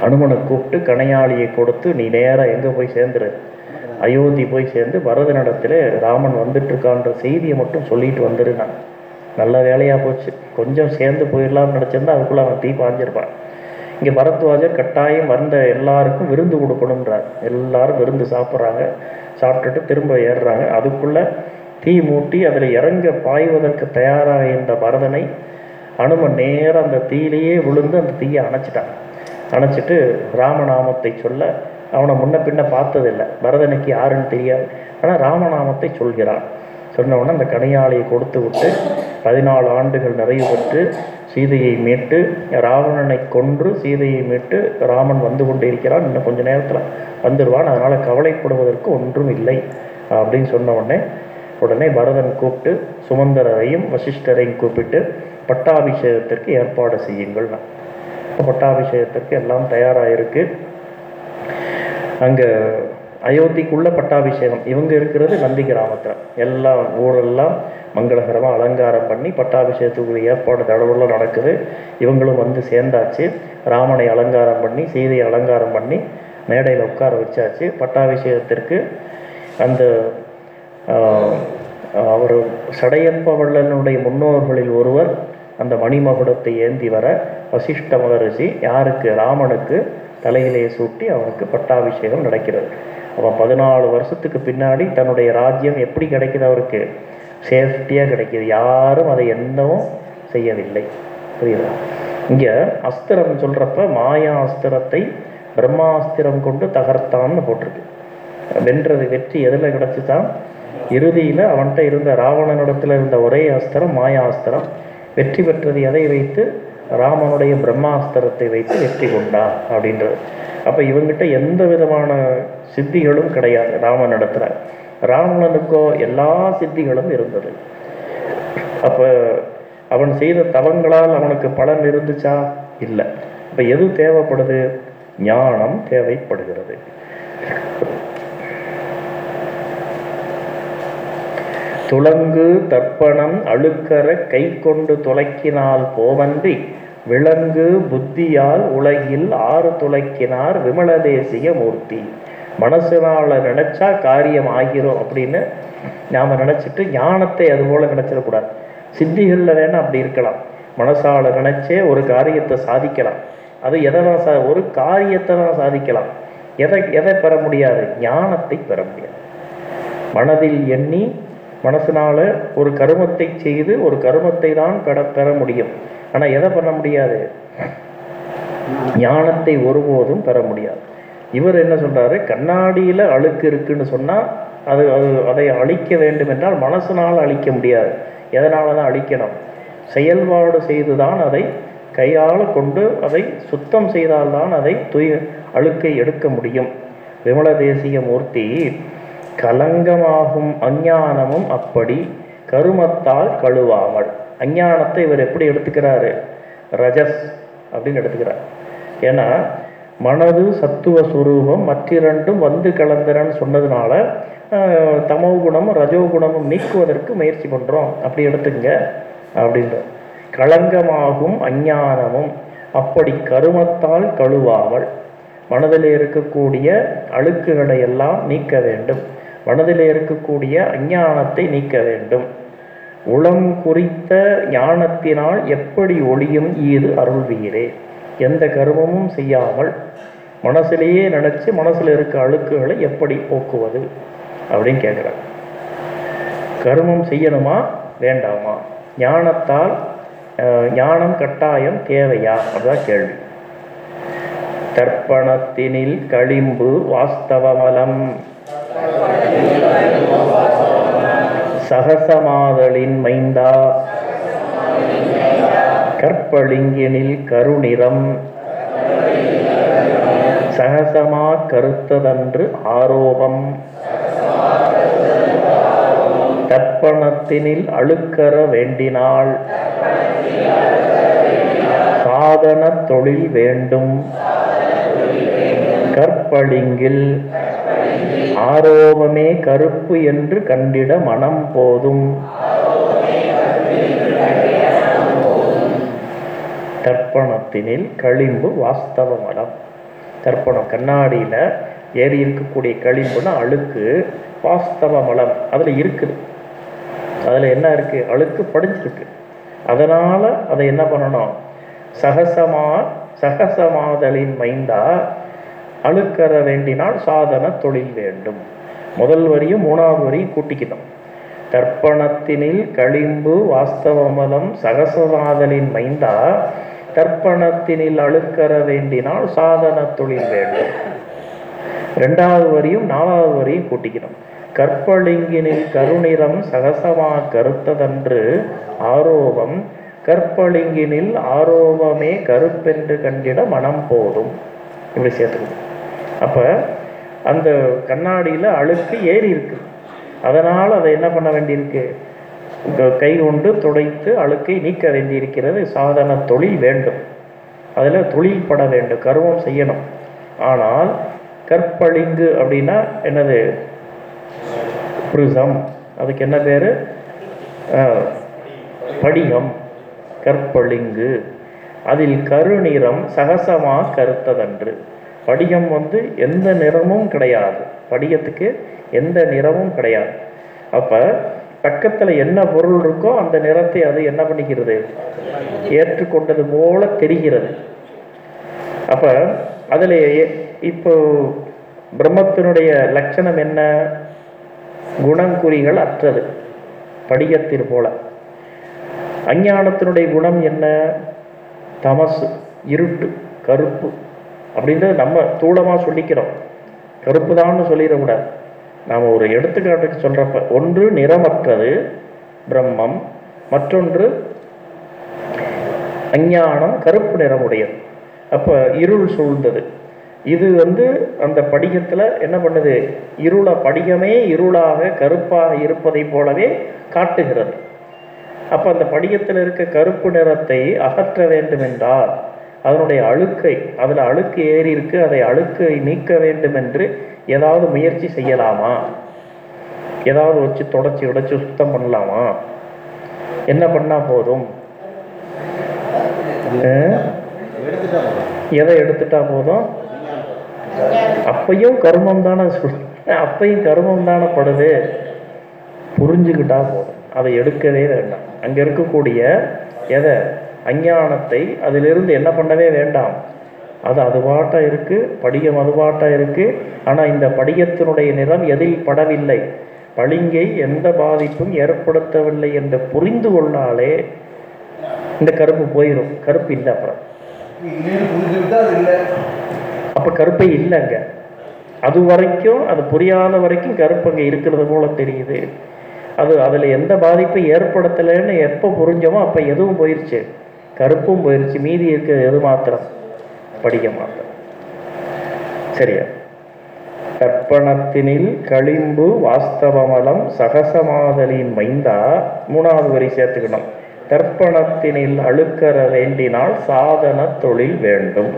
அனுமனை கூப்பிட்டு கணையாளியை கொடுத்து நீ நேராக எங்கே போய் சேர்ந்துரு? அயோத்தி போய் சேர்ந்து பரதனிடத்துல ராமன் வந்துட்டுருக்கான்ற செய்தியை மட்டும் சொல்லிட்டு வந்துருந்தான் நல்ல வேலையாக போச்சு. கொஞ்சம் சேர்ந்து போயிடலாம்னு நினச்சிருந்தா அதுக்குள்ளே அவன் தீ பாஞ்சிருப்பான் இங்கே பரத்வாஜர் கட்டாயம் வந்த எல்லாருக்கும் விருந்து கொடுக்கணுன்றார் எல்லாரும் விருந்து சாப்பிட்றாங்க. சாப்பிட்டுட்டு திரும்ப ஏறுறாங்க. அதுக்குள்ளே தீ மூட்டி அதில் இறங்க பாய்வதற்கு தயாராக இருந்த பரதனை அனுமன் நேராக அந்த தீயிலேயே விழுந்து அந்த தீயை அணைச்சிட்டான். அணைச்சிட்டு ராமநாமத்தை சொல்ல அவனை முன்ன பின்ன பார்த்ததில்லை. பரதனுக்கு யாருன்னு தெரியாது. ஆனால் ராமநாமத்தை சொல்கிறான். சொன்னவுடனே அந்த கணையாளியை கொடுத்து விட்டு பதினாலு ஆண்டுகள் நிறைவு பெற்று சீதையை மீட்டு ராவணனை கொன்று சீதையை மீட்டு ராமன் வந்து கொண்டு இருக்கிறான் இன்னும் கொஞ்ச நேரத்தில் வந்துடுவான் அதனால் கவலைப்படுவதற்கு ஒன்றும் இல்லை அப்படின்னு சொன்ன உடனே உடனே பரதன் கூப்பிட்டு சுமந்தரரையும் வசிஷ்டரையும் கூப்பிட்டு பட்டாபிஷேகத்திற்கு ஏற்பாடு செய்யுங்கள். நான் பட்டாபிஷேகத்திற்கு எல்லாம் தயாராகிருக்கு அங்கே அயோத்திக்குள்ள பட்டாபிஷேகம் இவங்க இருக்கிறது நந்தி கிராமத்தில். எல்லாம் ஊரெல்லாம் மங்களகரமாக அலங்காரம் பண்ணி பட்டாபிஷேகத்துக்கு ஏற்பாடு தடவுலாம் நடக்குது. இவங்களும் வந்து சேர்ந்தாச்சு. ராமனை அலங்காரம் பண்ணி சீதையை அலங்காரம் பண்ணி மேடையில் உட்கார வச்சாச்சு. பட்டாபிஷேகத்திற்கு அந்த அவர் சடையப்ப வள்ளலனுடைய முன்னோர்களில் ஒருவர் அந்த மணிமகுடத்தை ஏந்தி வர வசிஷ்ட மகரிஷி யாருக்கு? ராமனுக்கு தலையிலே சூட்டி அவனுக்கு பட்டாபிஷேகம் நடக்கிறது. அவன் பதினாலு வருஷத்துக்கு பின்னாடி தன்னுடைய ராஜ்யம் எப்படி கிடைக்குது அவருக்கு? சேஃப்டியாக கிடைக்கிது. யாரும் அதை என்னவும் செய்யவில்லை. புரியுதா? இங்கே அஸ்திரம் சொல்கிறப்ப மாயா அஸ்திரத்தை பிரம்மாஸ்திரம் கொண்டு தகர்த்தான்னு போட்டிருக்கு. வென்றது வெற்றி எதில் கிடச்சிதான்? இறுதியில் அவன்கிட்ட இருந்த ராவணனிடத்தில் இருந்த ஒரே அஸ்திரம் மாயா அஸ்திரம். வெற்றி பெற்றது எதை வைத்து? ராமனுடைய பிரம்மாஸ்திரத்தை வைத்து வெற்றி கொண்டா அப்படின்றது. அப்போ இவங்கிட்ட எந்த விதமான சித்திகளும் கிடையாது ராமனிடத்துல ராவணனுக்கோ எல்லா சித்திகளும் இருந்தது. அப்போ அவன் செய்த தவங்களால் அவனுக்கு பலன் இருந்துச்சா? இல்லை. இப்போ எது தேவைப்படுது? ஞானம் தேவைப்படுகிறது. துளங்கு தர்ப்பணம் அழுக்கற கை கொண்டு துளைக்கினால் போவன்றி விலங்கு புத்தியால் உலகில் ஆறு துளைக்கினார் விமலதேசிக மூர்த்தி. மனசுனால நினைச்சா காரியம் ஆகிரும் அப்படின்னு நாம நினைச்சிட்டு ஞானத்தை அது போல நினைச்சிடக்கூடாது. சித்திகளில் வேணா அப்படி இருக்கலாம். மனசால நினைச்சே ஒரு காரியத்தை சாதிக்கலாம். அது எதை தான் சா ஒரு காரியத்தை தான் சாதிக்கலாம். எதை எதை பெற முடியாது? ஞானத்தை பெற முடியாது. மனதில் எண்ணி மனசினால் ஒரு கருமத்தை செய்து ஒரு கருமத்தை தான் பெற பெற முடியும். ஆனா எதை பண்ண முடியாது? ஞானத்தை ஒருபோதும் பெற முடியாது. இவர் என்ன சொல்றாரு? கண்ணாடியில அழுக்கு இருக்குன்னு சொன்னா அது அது அதை அழிக்க வேண்டும் என்றால் மனசினால் அழிக்க முடியாது. எதனால தான் அழிக்கணும்? செயல்பாடு செய்துதான் அதை கையால் கொண்டு அதை சுத்தம் செய்தால்தான் அதை துய அழுக்கை எடுக்க முடியும். விமல தேசிய மூர்த்தி கலங்கமாகும் அஞ்ஞானமும் அப்படி கருமத்தால் கழுவாமல். அஞ்ஞானத்தை இவர் எப்படி எடுத்துக்கிறாரு? ரஜஸ் அப்படின்னு எடுத்துக்கிறார். ஏன்னா மனது சத்துவ சுரூபம் மற்றிரண்டும் வந்து கலந்தரன்னு சொன்னதுனால தமோ குணமும் ரஜோ குணமும் நீக்குவதற்கு முயற்சி பண்றோம். அப்படி எடுத்துங்க அப்படின்ற. களங்கமாகும் அஞ்ஞானமும் அப்படி கருமத்தால் கழுவாமல் மனதில் இருக்கக்கூடிய அழுக்குகளை எல்லாம் நீக்க வேண்டும். மனதில் இருக்கக்கூடிய அஞ்ஞானத்தை நீக்க வேண்டும். உளம் குறித்த ஞானத்தினால் எப்படி ஒளியும் ஈது அருள்வீரே? எந்த கருமமும் செய்யாமல் மனசுலேயே நினச்சி மனசில் இருக்க அழுக்குகளை எப்படி போக்குவது? அப்படின்னு கேட்குறாங்க கருமம் செய்யணுமா? வேண்டாமா? ஞானத்தால் ஞானம் கட்டாயம் தேவையா? அதுதான் கேள்வி. தர்ப்பணத்தினில் களிம்பு வாஸ்தவமலம் சகசமாதலின் மைந்தா. கற்பளிங்கினில் கருநிறம். சகசமா கருத்ததன்று ஆரோபம். தர்ப்பணத்தினில் அழுக்கற வேண்டினாள். சாதன தொழில் வேண்டும். கற்பளிங்கில் ஆரோபமே கருப்பு என்று கண்டிட மனம் போதும். தர்ப்பணத்தினில் களிம்பு வாஸ்தவ மலம் தர்ப்பணம் கண்ணாடியில் ஏறி இருக்கக்கூடிய களிம்புனா அழுக்கு வாஸ்தவ மலம். அதில் இருக்குது. அதில் என்ன இருக்குது அழுக்கு படிஞ்சிருக்கு. அதனால் அதை என்ன பண்ணணும்? சகசமா சகசமாதலின் மைந்தா அழுக்கற வேண்டினால் சாதன தொழில் வேண்டும். முதல் வரியும் மூணாவது வரியும் கூட்டிக்கணும் தர்ப்பணத்தினில் களிம்பு வாஸ்தவமலம் சகசமாதலின் மைந்தா தர்ப்பணத்தினில் அழுக்கற வேண்டினால் சாதன தொழில் வேண்டும். ரெண்டாவது வரியும் நாலாவது வரியும் கூட்டிக்கணும் கற்பளிங்கினில் கருநிறம் சகசமா கருத்ததன்று ஆரோபம் கற்பளிங்கினில் ஆரோபமே கருப்பென்று கண்டிட மனம் போதும். இப்படி சேர்த்துக்கணும். அப்போ அந்த கண்ணாடியில் அழுக்கு ஏறி இருக்கு. அதனால் அதை என்ன பண்ண வேண்டியிருக்கு? க- கை கொண்டு துடைத்து அழுக்கை நீக்க வேண்டியிருக்கிறது சாதன தொழில் வேண்டும். அதில் தொழில் பட வேண்டும் கருவம் செய்யணும். ஆனால் கற்பழிங்கு அப்படின்னா என்னது? பிரிசம் அதுக்கு என்ன பேர்? படிகம். கற்பளிங்கு அதில் கருநிறம் சகசமாக கருத்ததன்று. படிகம் வந்து எந்த நிறமும் கிடையாது. படிகத்துக்கு எந்த நிறமும் கிடையாது. அப்போ பக்கத்தில் என்ன பொருள் இருக்கோ அந்த நிறத்தை அது என்ன பண்ணிக்கிறது? ஏற்றுக்கொண்டது போல தெரிகிறது. அப்போ அதில் இப்போ பிரம்மத்தினுடைய லட்சணம் என்ன? குணங்குறிகள் அற்றது. படிகத்தின் போல. அஞ்ஞானத்தினுடைய குணம் என்ன? தமசு இருட்டு கருப்பு. அப்படின்னு நம்ம தூளமாக சொல்லிக்கிறோம். கருப்பு தான்னு சொல்லிடக்கூடாது. நாம் ஒரு எடுத்துக்காட்டுக்கு சொல்கிறப்ப ஒன்று நிறமற்றது பிரம்மம் மற்றொன்று அஞ்ஞானம் கருப்பு நிறமுடையது. அப்போ இருள் சூழ்ந்தது. இது வந்து அந்த படிகத்தில் என்ன பண்ணுது? இருள படிகமே இருளாக கருப்பாக இருப்பதைப் போலவே காட்டுகிறது. அப்போ அந்த படிகத்தில் இருக்க கருப்பு நிறத்தை அகற்ற வேண்டும் என்றால் அதனுடைய அழுக்கை அதில் அழுக்கு ஏறி இருக்கு அதை அழுக்கை நீக்க வேண்டும் என்று ஏதாவது முயற்சி செய்யலாமா? ஏதாவது வச்சு தொடச்சி உடைச்சு சுத்தம் பண்ணலாமா? என்ன பண்ணா போதும். எதை எடுத்துட்டா போதும்? அப்பையும் கர்மம் தானே அப்பையும் கர்மம் தானே படுது. புரிஞ்சுக்கிட்டா போதும். அதை எடுக்கவே வேண்டாம். அங்கே இருக்கக்கூடிய எதை? அஞ்ஞானத்தை அதிலிருந்து என்ன பண்ணவே வேண்டாம். அது அதுபாட்டா இருக்குது படிகம் அதுபாட்டா இருக்குது ஆனால் இந்த படிகத்தினுடைய நிறம் எதில் படவில்லை. பளிங்கை எந்த பாதிப்பும் ஏற்படுத்தவில்லை என்று புரிந்து கொள்ளாலே இந்த கருப்பு போயிடும் கருப்பு இல்லை அப்புறம். இல்லை அப்போ கருப்பை இல்லைங்க. அது வரைக்கும் அது புரியாத வரைக்கும் கருப்பு அங்கே இருக்கிறது போல தெரியுது. அது அதில் எந்த பாதிப்பும் ஏற்படுத்தலைன்னு எப்போ புரிஞ்சோமோ அப்போ எதுவும் போயிடுச்சு கருப்பும் போயிருச்சு மீதி இருக்கிறது எது மாத்திரம்? படிக்க மாத்திரம் சரியா? கற்பணத்தினில் களிம்பு வாஸ்தவமலம் சகசமாதலின் மைந்தா மூணாவது வரி சேர்த்துக்கணும். தர்ப்பணத்தினில் அழுக்கற வேண்டினால் சாதன தொழில் வேண்டும்.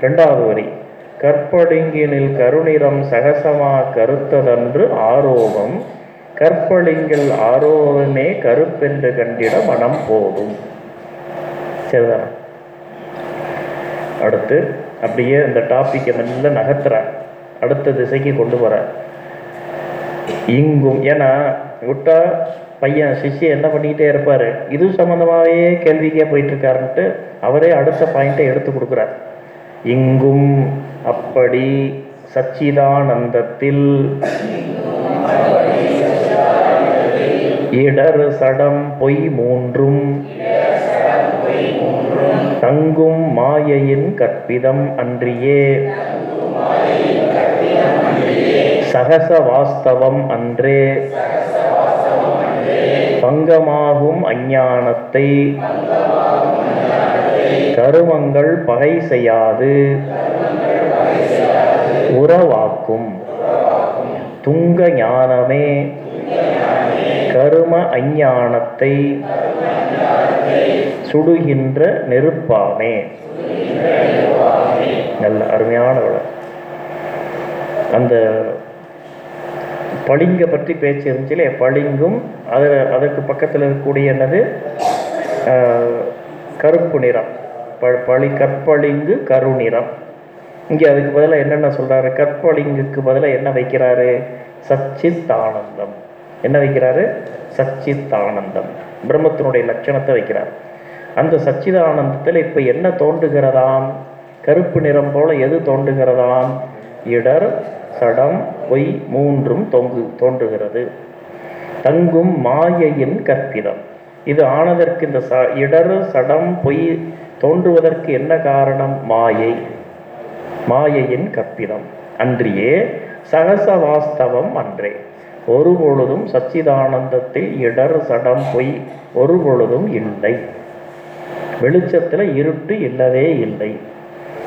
ரெண்டாவது வரி. கற்பளிங்கினில் கருநிறம் சகசமா கருத்ததன்று ஆரோபம் கற்பளிங்கில் ஆரோபமே கருப்பென்று கண்டிட மனம் போதும். சரிதானா அடுத்து அப்படியே அந்த டாப்பிக்கை மெல்ல நகர்த்துற. அடுத்த திசைக்கு கொண்டு வரேன் இங்கும் ஏன்னா விட்டா பையன் சிஷ்ய என்ன பண்ணிக்கிட்டே இருப்பார்? இது சம்மந்தமாகவே கேள்விக்கே போயிட்டுருக்காருன்ட்டு அவரே அடுத்த பாயிண்ட்டை எடுத்து கொடுக்குறார். இங்கும் அப்படி சச்சிதானந்தத்தில் இடர் சடம் பொய் மூன்றும் தங்கும் மாயையின் கற்பிதம் அன்றியே. சகச வாஸ்தவம் அன்றே. பங்கமாகும் அஞ்ஞானத்தை. கருமங்கள் பகை செய்யாது. உறவாக்கும். துங்க ஞானமே. கரும அஞ்ஞானத்தை சுடுகின்ற நெருப்பாமே. நல்ல அருமையான விளக்கம் அந்த பளிங்க பற்றி பேச்சு இருந்துச்சுலே பளிங்கும் அது அதற்கு பக்கத்தில் இருக்கக்கூடிய என்னது? கருப்பு நிறம். ப பளி கற்பளிங்கு கருநிறம் இங்கே அதுக்கு பதிலாக என்னென்ன சொல்கிறாரு கற்பளிங்குக்கு பதிலாக என்ன வைக்கிறாரு? சச்சித் ஆனந்தம் என்ன வைக்கிறாரு? சச்சிதானந்தம். பிரம்மத்தினுடைய லட்சணத்தை வைக்கிறார். அந்த சச்சிதானந்தத்தில் இப்போ என்ன தோன்றுகிறதாம்? கருப்பு நிறம் போல எது தோன்றுகிறதாம்? இடர் சடம் பொய் மூன்றும் தொங்கு தோன்றுகிறது. தங்கும் மாயையின் கற்பிதம். இது ஆனதற்கு இந்த ச இடர் சடம் பொய் தோன்றுவதற்கு என்ன காரணம்? மாயை. மாயையின் கற்பிதம். அன்றியே சகச வாஸ்தவம் அன்றே. ஒரு பொழுதும் சச்சிதானந்தத்தில் இடர் சடம் பொய் ஒரு பொழுதும் இல்லை. வெளிச்சத்தில் இருட்டு இல்லவே இல்லை.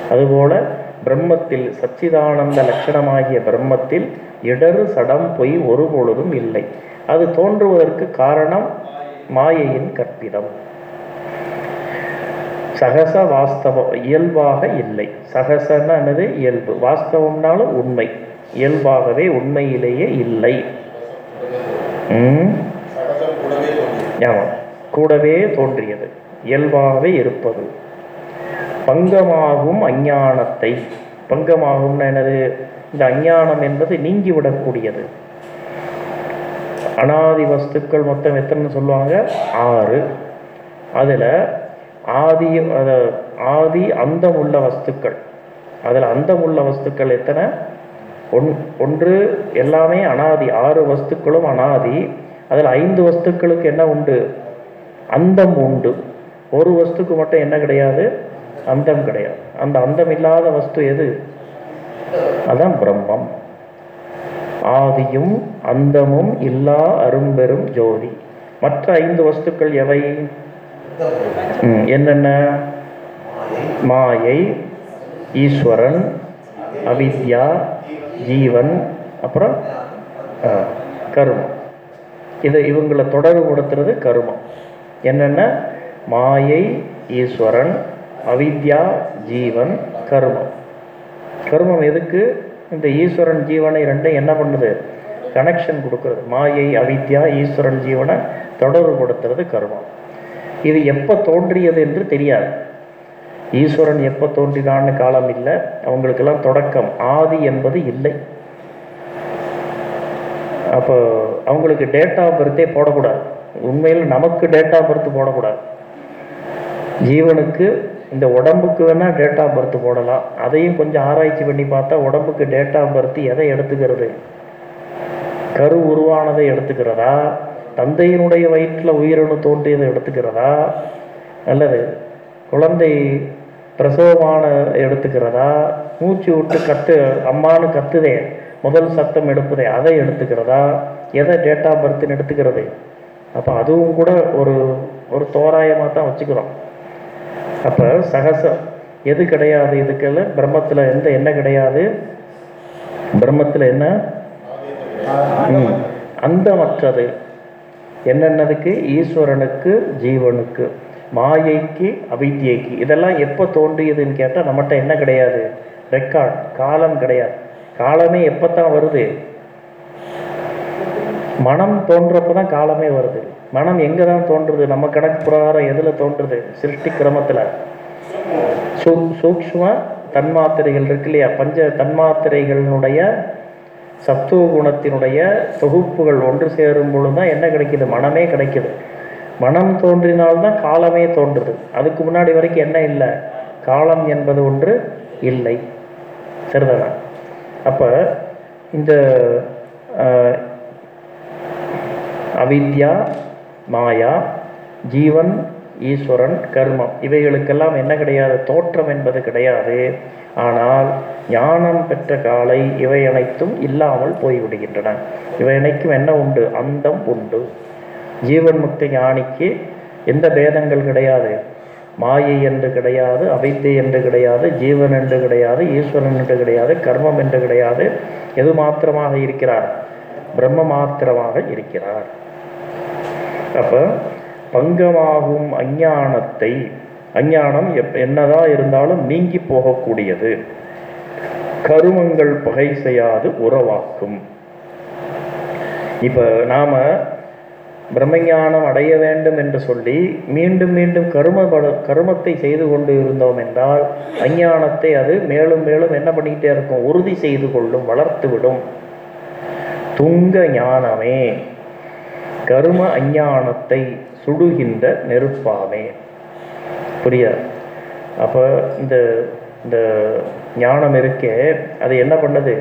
அதுபோல பிரம்மத்தில் சச்சிதானந்த லட்சணமாகிய பிரம்மத்தில் இடரு சடம் பொய் ஒரு பொழுதும் இல்லை. அது தோன்றுவதற்கு காரணம் மாயையின் கற்பிதம். சகச வாஸ்தவம் இயல்பாக இல்லை. சகசன்னா இயல்பு. வாஸ்தவம்னாலும் உண்மை. இயல்பாகவே உண்மையிலேயே இல்லை. ம்? ஆமாம் கூடவே தோன்றியது. இயல்பாகவே இருப்பது. பங்கமாகும் அஞ்ஞானத்தை. பங்கமாகும்னா என்னது? இந்த அஞ்ஞானம் என்பது நீங்கிவிடக்கூடியது. அனாதி வஸ்துக்கள் மொத்தம் எத்தனை சொல்லுவாங்க? ஆறு. அதில் ஆதி அத ஆதி அந்தம் உள்ள வஸ்துக்கள். அதில் அந்தம் உள்ள வஸ்துக்கள் எத்தனை? ஒன் ஒன்று எல்லாமே அனாதி ஆறு வஸ்துக்களும் அனாதி. அதில் ஐந்து வஸ்துக்களுக்கு என்ன உண்டு? அந்தம் உண்டு. ஒரு வஸ்துக்கு மட்டும் என்ன கிடையாது? அந்தம் கிடையாது. அந்த அந்தம் இல்லாத வஸ்து எது? அதான் பிரம்மம். ஆதியும் அந்தமும் இல்லா அரும்பெரும் ஜோதி. மற்ற ஐந்து வஸ்துக்கள் எவை? என்னென்ன? மாயை ஈஸ்வரன் அவித்யா ஜீவன் அப்புறம் கருமம். இது இவங்களை தொடர்புபடுத்துறது கருமம். என்னென்ன மாயை ஈஸ்வரன் அவித்யா ஜீவன் கருமம். கருமம் எதுக்கு? இந்த ஈஸ்வரன் ஜீவனை ரெண்டும் என்ன பண்ணுது? கனெக்ஷன் கொடுக்கறது. மாயை அவித்யா ஈஸ்வரன் ஜீவனை தொடர்பு கருமம். இது எப்போ தோன்றியது என்று தெரியாது. ஈஸ்வரன் எப்போ தோன்றினான்னு காலம் இல்லை. அவங்களுக்கெல்லாம் தொடக்கம். ஆதி என்பது இல்லை. அப்போ அவங்களுக்கு டேட் ஆஃப் பர்த்தே போடக்கூடாது. உண்மையில் நமக்கு டேட் ஆஃப் பர்த் போடக்கூடாது. ஜீவனுக்கு இந்த உடம்புக்கு வேணால் டேட் ஆஃப் பர்த் போடலாம். அதையும் கொஞ்சம் ஆராய்ச்சி பண்ணி பார்த்தா உடம்புக்கு டேட் ஆஃப் பர்த் எதை எடுத்துக்கிறது? கரு உருவானதை எடுத்துக்கிறதா? தந்தையினுடைய வயிற்றில் உயிரணு தோன்றியதை எடுத்துக்கிறதா? அல்லது குழந்தை பிரசவமான எடுத்துக்கிறதா? மூச்சு விட்டு கத்து அம்மானு கத்துதே. முதல் சத்தம் எடுப்பதே அதை எடுத்துக்கிறதா? எதை டேட் ஆஃப் பர்த்னு எடுத்துக்கிறது? அப்போ அதுவும் கூட ஒரு ஒரு தோராயமாக தான் வச்சுக்கிறோம். அப்போ சகசம். எது கிடையாது இதுக்கெல்லாம்? பிரம்மத்தில் எந்த என்ன கிடையாது? பிரம்மத்தில் என்ன? அந்த அந்தமற்றது. என்னென்னதுக்கு? ஈஸ்வரனுக்கு ஜீவனுக்கு. மாயைக்கு அவித்தியைக்கு இதெல்லாம் எப்போ தோன்றியதுன்னு கேட்டால் நம்மகிட்ட என்ன கிடையாது? ரெக்கார்ட் காலம் கிடையாது. காலமே எப்போ தான் வருது? மனம் தோன்றப்போ தான் காலமே வருது. மனம் எங்கே தான் தோன்றுது? நம்ம கணக்கு பிரகாரம் எதில் தோன்றுது? சிருஷ்டி கிரமத்தில். சூ சூக்ஷ்ம தன்மாத்திரைகள் இருக்கு இல்லையா? பஞ்ச தன்மாத்திரைகளினுடைய சத்துவ குணத்தினுடைய தொகுப்புகள் ஒன்று சேரும் பொழுது தான் என்ன கிடைக்கிது? மனமே கிடைக்கிது. மனம் தோன்றினால்தான் காலமே தோன்றுது. அதுக்கு முன்னாடி வரைக்கும் என்ன இல்லை? காலம் என்பது ஒன்று இல்லை. சரிதானா? அப்போ இந்த அவித்யா மாயா ஜீவன் ஈஸ்வரன் கர்மம் இவைகளுக்கெல்லாம் என்ன கிடையாது? தோற்றம் என்பது கிடையாது. ஆனால் ஞானம் பெற்ற காலை இவை அனைத்தும் இல்லாமல் போய்விடுகின்றன. இவை அனைத்தும் என்ன உண்டு? அந்தம் உண்டு. ஜீவன் முக்த ஞானிக்கு எந்த பேதங்கள் கிடையாது. மாயை என்று கிடையாது அவைத்தை என்று கிடையாது ஜீவன் என்று கிடையாது ஈஸ்வரன் என்று கிடையாது கர்மம் என்று கிடையாது. எது மாத்திரமாக இருக்கிறார்? பிரம்ம மாத்திரமாக இருக்கிறார். அப்போ பங்கமாகும் அஞ்ஞானத்தை அஞ்ஞானம் எப் என்னதான் இருந்தாலும் நீங்கி போகக்கூடியது. கருமங்கள் பகை செய்யாது உறவாக்கும். இப்போ நாம் பிரம்மஞானம் அடைய வேண்டும் என்று சொல்லி மீண்டும் மீண்டும் கரும கருமத்தை செய்து கொண்டு இருந்தோம் என்றால் அஞ்ஞானத்தை அது மேலும் மேலும் என்ன பண்ணிக்கிட்டே இருக்கும்? உறுதி செய்து கொள்ளும் வளர்த்து விடும். துங்க ஞானமே. கரும அஞ்ஞானத்தை சுடுகின்ற நெருப்பாமே. புரியாது? அப்போ இந்த இந்த ஞானம் இருக்கே அது என்ன பண்ணுது?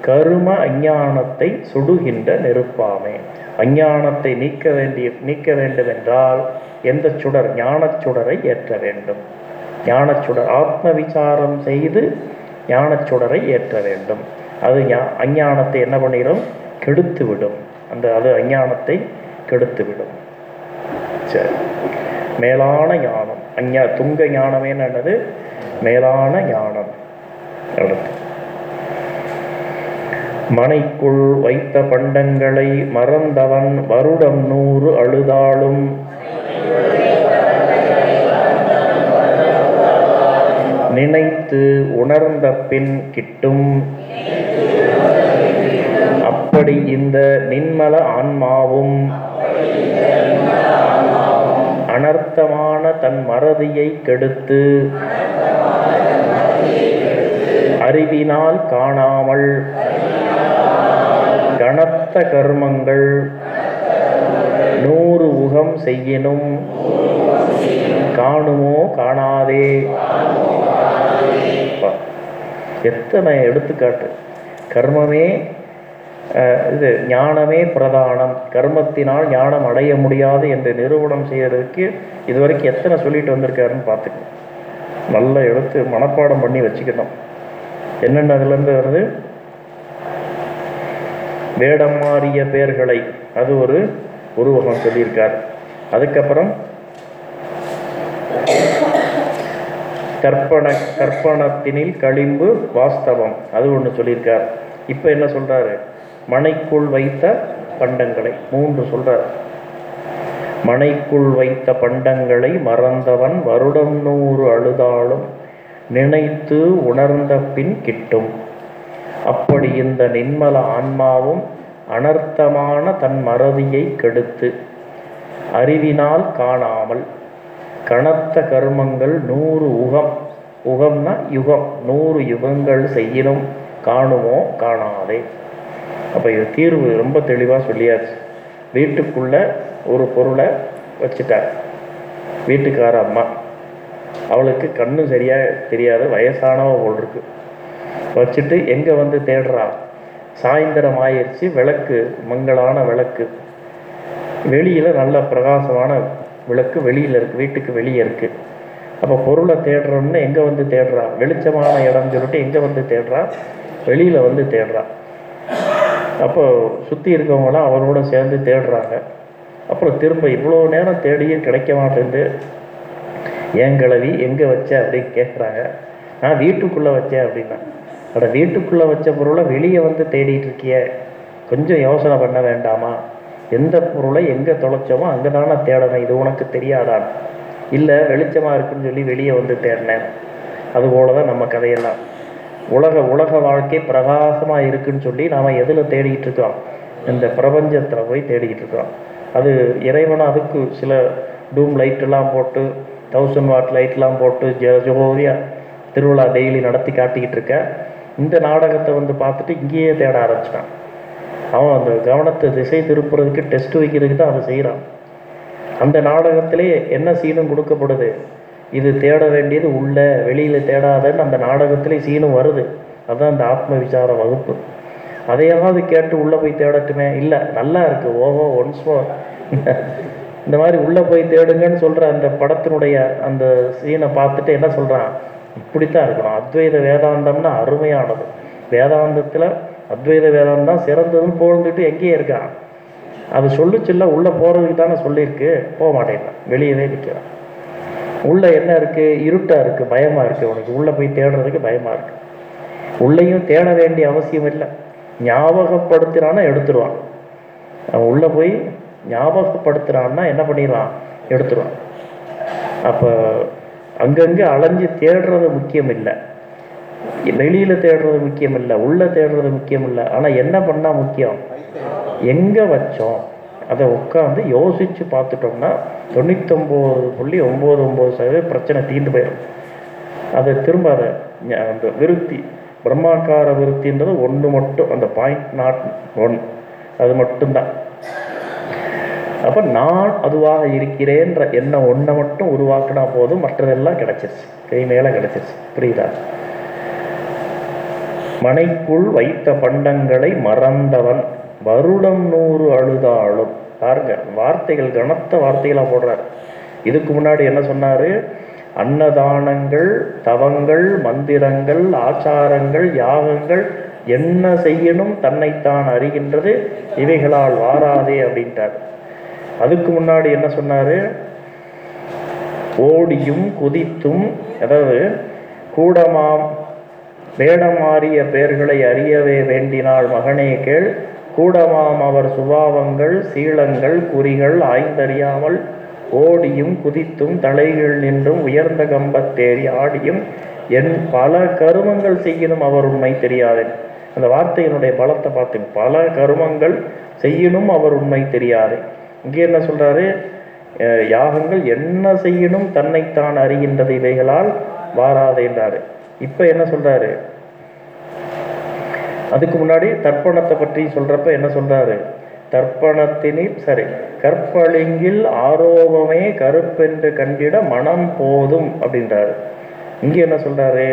கரும அஞ்ஞானத்தை சுடுகின்ற நெருப்பாமே. அஞ்ஞானத்தை நீக்க வேண்டிய நீக்க வேண்டும் என்றால் எந்த சுடர் ஞானச் சுடரை ஏற்ற வேண்டும். ஞானச் சுடர் ஆத்ம விசாரம் செய்து ஞானச் சுடரை ஏற்ற வேண்டும். அது அஞ்ஞானத்தை என்ன பண்ணிடும்? கெடுத்து விடும் அந்த அது அஞ்ஞானத்தை கெடுத்து விடும் சரி. மேலான ஞானம். அஞ்ஞா துங்க ஞானமே என்னது? மேலான ஞானம். அடுத்து. மனைக்குள் வைத்த பண்டங்களை மறந்தவன் வருடம் நூறு அழுதாலும். நினைத்து உணர்ந்த பின் கிட்டும். அப்படி இந்த நின்மல ஆன்மாவும் அனர்த்தமான தன் மறதியை கெடுத்து அறிவினால் காணாமல் கனத்த கர்மங்கள் நூறு உகம் செய்யினும் காணுமோ காணாதே. எத்தனை எடுத்துக்காட்டு. கர்மமே இது ஞானமே பிரதானம். கர்மத்தினால் ஞானம் அடைய முடியாது என்று நிரூபணம் செய்யறதுக்கு இதுவரைக்கும் எத்தனை சொல்லிட்டு வந்திருக்காருன்னு பார்த்துக்கணும். நல்லா எடுத்து மனப்பாடம் பண்ணி வச்சுக்கணும். என்னென்ன அதுலேருந்து வருது? வேடம் மாறிய பெயர்களை அது ஒரு உருவகம் சொல்லியிருக்கார். அதுக்கப்புறம் கற்பன கற்பனத்தினில் களிம்பு வாஸ்தவம் அது ஒன்று சொல்லியிருக்கார். இப்போ என்ன சொல்கிறாரு மனைக்குள் வைத்த பண்டங்களை மூன்று சொல்கிறார் மனைக்குள் வைத்த பண்டங்களை மறந்தவன் வருடம் நூறு அழுதாலும் நினைத்து உணர்ந்த பின் கிட்டும். அப்படி இந்த நின்மல ஆன்மாவும் அனர்த்தமான தன் மறதியை கெடுத்து அறிவினால் காணாமல் கனத்த கர்மங்கள் நூறு உகம். உகம்னா யுகம். நூறு யுகங்கள் செய்யணும் காணுமோ காணாதே. அப்போ இது தீர்வு ரொம்ப தெளிவாக சொல்லியாச்சு. வீட்டுக்குள்ள ஒரு பொருளை வச்சுட்டார். வீட்டுக்கார அம்மா. அவளுக்கு கண்ணு சரியாக தெரியாது. வயசானவ போல் இருக்குது வச்சுட்டு எங்கே வந்து தேடுறா? சாயந்தரம் ஆயிடுச்சு விளக்கு மங்களான விளக்கு. வெளியில் நல்ல பிரகாசமான விளக்கு வெளியில் இருக்குது வீட்டுக்கு வெளியே இருக்குது அப்போ பொருளை தேடுறோம்னு எங்கே வந்து தேடுறா? வெளிச்சமான இடம் சொல்லிட்டு எங்கே வந்து தேடுறா? வெளியில் வந்து தேடுறா. அப்போ சுற்றி இருக்கவங்களாம் அவரோட சேர்ந்து தேடுறாங்க. அப்புறம் திரும்ப இவ்வளோ நேரம் தேடியும் கிடைக்க மாட்டேங்குது. ஏன் கிளவி எங்கே வச்ச அப்படின்னு கேட்குறாங்க நான் வீட்டுக்குள்ளே வச்சேன் அப்படின்னா. அட வீட்டுக்குள்ளே வச்ச பொருளை வெளியே வந்து தேடிட்டு இருக்கியே. கொஞ்சம் யோசனை பண்ண வேண்டாமா? எந்த பொருளை எங்கே தொலைச்சோமோ அங்கே தானே தேடணும். இது உனக்கு தெரியாதான் இல்லை வெளிச்சமாக இருக்குன்னு சொல்லி வெளியே வந்து தேடினேன். அதுபோல தான் நம்ம கதையெல்லாம். உலக உலக வாழ்க்கை பிரகாசமாக இருக்குன்னு சொல்லி நாம் எதில் தேடிக்கிட்டு இருக்கோம்? இந்த பிரபஞ்சத்தில் போய் தேடிக்கிட்டு இருக்கோம். அது இறைவனை அதுக்கு சில டூம் லைட்டெல்லாம் போட்டு தௌசண்ட் வாட் லைட்லாம் போட்டு ஜெ ஜோதியாக திருவிழா டெய்லி நடத்தி காட்டிக்கிட்டு இருக்கேன் இந்த நாடகத்தை வந்து பார்த்துட்டு இங்கேயே தேட ஆரம்பிச்சிட்டான். அவன் அந்த கவனத்தை திசை திருப்புறதுக்கு டெஸ்ட் வைக்கிறதுக்கு தான் அவன் செய்கிறான் அந்த நாடகத்திலே என்ன சீனும் கொடுக்கப்படுது? இது தேட வேண்டியது உள்ள வெளியில் தேடாதன்னு அந்த நாடகத்திலே சீனும் வருது. அதுதான் அந்த ஆத்ம விசார வகுப்பு. அதையாவது கேட்டு உள்ளே போய் தேடட்டுமே? இல்லை நல்லா இருக்கு. ஓஹோ ஒன்ஸ் மோர் இந்த மாதிரி உள்ளே போய் தேடுங்கன்னு சொல்கிற அந்த படத்தினுடைய அந்த சீனை பார்த்துட்டு என்ன சொல்கிறான் இப்படித்தான் இருக்கணும். அத்வைத வேதாந்தம்னா அருமையானது. வேதாந்தத்தில் அத்வைத வேதாந்தம் சிறந்ததுன்னு போழ்ந்துட்டு எங்கேயே இருக்கான். அது சொல்லுச்சுல்ல உள்ளே போகிறதுக்கு தானே சொல்லியிருக்கு. போக மாட்டேங்கிறான் வெளியவே நிற்கிறான் உள்ளே என்ன இருக்குது இருட்டாக இருக்குது பயமாக இருக்குது உனக்கு. உள்ளே போய் தேடுறதுக்கு பயமாக இருக்குது உள்ளேயும் தேட வேண்டிய அவசியம் இல்லை. ஞாபகப்படுத்தினான்னா எடுத்துருவான். அவன் உள்ளே போய் ஞாபகப்படுத்துறான்னா என்ன பண்ணிடுவான்? எடுத்துருவான். அப்போ அங்கங்கே அலைஞ்சு தேடுறது முக்கியம் இல்லை வெளியில் தேடுறது முக்கியம் இல்லை உள்ளே தேடுறது முக்கியம் இல்லை ஆனால் என்ன பண்ணால் முக்கியம்? எங்கே வச்சோம்? அதை உட்காந்து யோசித்து பார்த்துட்டோம்னா தொண்ணூத்தொம்பது புள்ளி ஒம்பது ஒம்பது சதவீதம் பிரச்சனை தீர்ந்து போயிடும். அதை திரும்ப அதை அந்த விருத்தி பிரம்மாக்கார விருத்தின்றது ஒன்று மட்டும் அந்த பாயிண்ட் நாட் ஒன் அது மட்டும்தான். அப்போ நான் அதுவாக இருக்கிறேன்ற எண்ணம் ஒன்றை மட்டும் உருவாக்கினா போதும் மற்றதெல்லாம் கிடைச்சிருச்சு. கை மேலே கிடைச்சிருச்சு. புரியுதா? மனைக்குள் வைத்த பண்டங்களை மறந்தவன். வருடம் நூறு அழுதாளும் பாருங்க வார்த்தைகள் கனத்த வார்த்தைகளாக போடுறார். இதுக்கு முன்னாடி என்ன சொன்னாரு? அன்னதானங்கள் தவங்கள் மந்திரங்கள் ஆச்சாரங்கள் யாகங்கள் என்ன செய்யணும் தன்னைத்தான் அறிகின்றது. இவைகளால் வாராதே அப்படின்ட்டார் அதுக்கு முன்னாடி என்ன சொன்னாரு? ஓடியும் குதித்தும் அதாவது கூடமாம் வேடமாறிய பெயர்களை அறியவே வேண்டினாள் மகனே கேள். கூடமாம் அவர் சுபாவங்கள் சீலங்கள் குறிகள் ஆய்ந்தறியாமல் ஓடியும் குதித்தும் தலைகள் நின்றும் உயர்ந்த கம்பத்தேறி ஆடியும் என் பல கருமங்கள் செய்யணும் அவர் உண்மை தெரியாது. அந்த வார்த்தையினுடைய பலத்தை பார்த்து பல கருமங்கள் செய்யணும் அவர் உண்மை தெரியாது. இங்கே என்ன சொல்றாரு? யாகங்கள் என்ன செய்யணும் தன்னைத்தான் அறிகின்றது இவைகளால் வாராதேன்றாரு இப்போ என்ன சொல்றாரு? அதுக்கு முன்னாடி தர்ப்பணத்தை பற்றி சொல்றப்ப என்ன சொல்றாரு? தர்ப்பணத்தினில் சரி கற்பளிங்கில் ஆரோபமே கருப்பென்று கண்டிட மனம் போதும் அப்படின்றாரு. இங்க என்ன சொல்றாரு?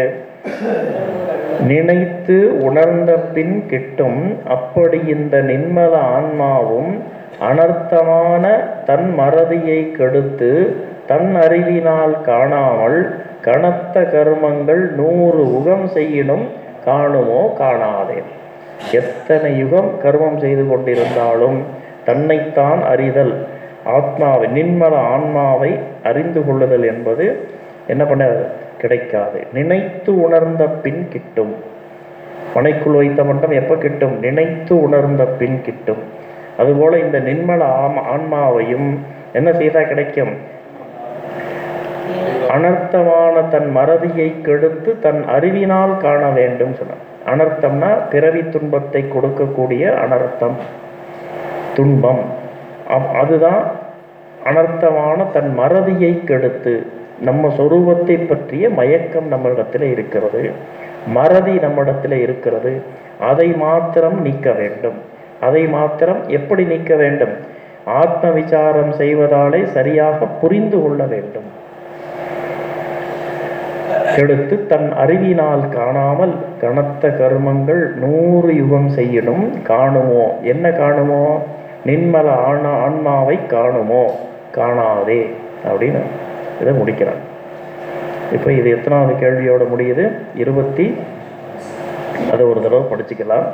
நினைத்து உணர்ந்த பின் கிட்டும் அப்படி இந்த நின்மத ஆன்மாவும் அனர்த்தமான தன் மறதியை கெடுத்து தன் அறிவினால் காணாமல் கனத்த கர்மங்கள் நூறு உகம் செய்யினும் காணுமோ காணாதே. எத்தனை யுகம் கர்மம் செய்து கொண்டிருந்தாலும் தன்னைத்தான் அறிதல். ஆத்மாவை நின்மல ஆன்மாவை அறிந்து கொள்ளுதல் என்பது என்ன பண்ண கிடைக்காது. நினைத்து உணர்ந்த பின் கிட்டும். மனைக்குள் வைத்த மட்டும் எப்போ கிட்டும்? நினைத்து உணர்ந்த பின் கிட்டும். அதுபோல இந்த நின்மல ஆம ஆன்மாவையும் என்ன செய்தா கிடைக்கும்? அனர்த்தமான தன் மறதியை கெடுத்து தன் அறிவினால் காண வேண்டும் சொன்னார் அனர்த்தம்னா பிறவி துன்பத்தை கொடுக்கக்கூடிய அனர்த்தம். துன்பம். அப்- அதுதான் அனர்த்தமான தன் மறதியை கெடுத்து நம்ம சொரூபத்தை பற்றிய மயக்கம் நம்மிடத்தில் இருக்கிறது. மறதி நம்மிடத்தில் இருக்கிறது. அதை மாத்திரம் நீக்க வேண்டும். அதை மாத்திரம் எப்படி நீக்க வேண்டும்? ஆத்ம விசாரம் செய்வதாலே சரியாக புரிந்து கொள்ள வேண்டும். கெடுத்து தன் அறிவினால் காணாமல் கனத்த கர்மங்கள் நூறு யுகம் செய்யணும் காணுமோ? என்ன காணுமோ? நின்மல ஆனா ஆன்மாவை காணுமோ? காணாதே. அப்படின்னு இதை முடிக்கிறான் இப்போ இது எத்தனாவது கேள்வியோட முடியுது? இருபத்தி அதை ஒரு தடவை படிச்சுக்கலாம்.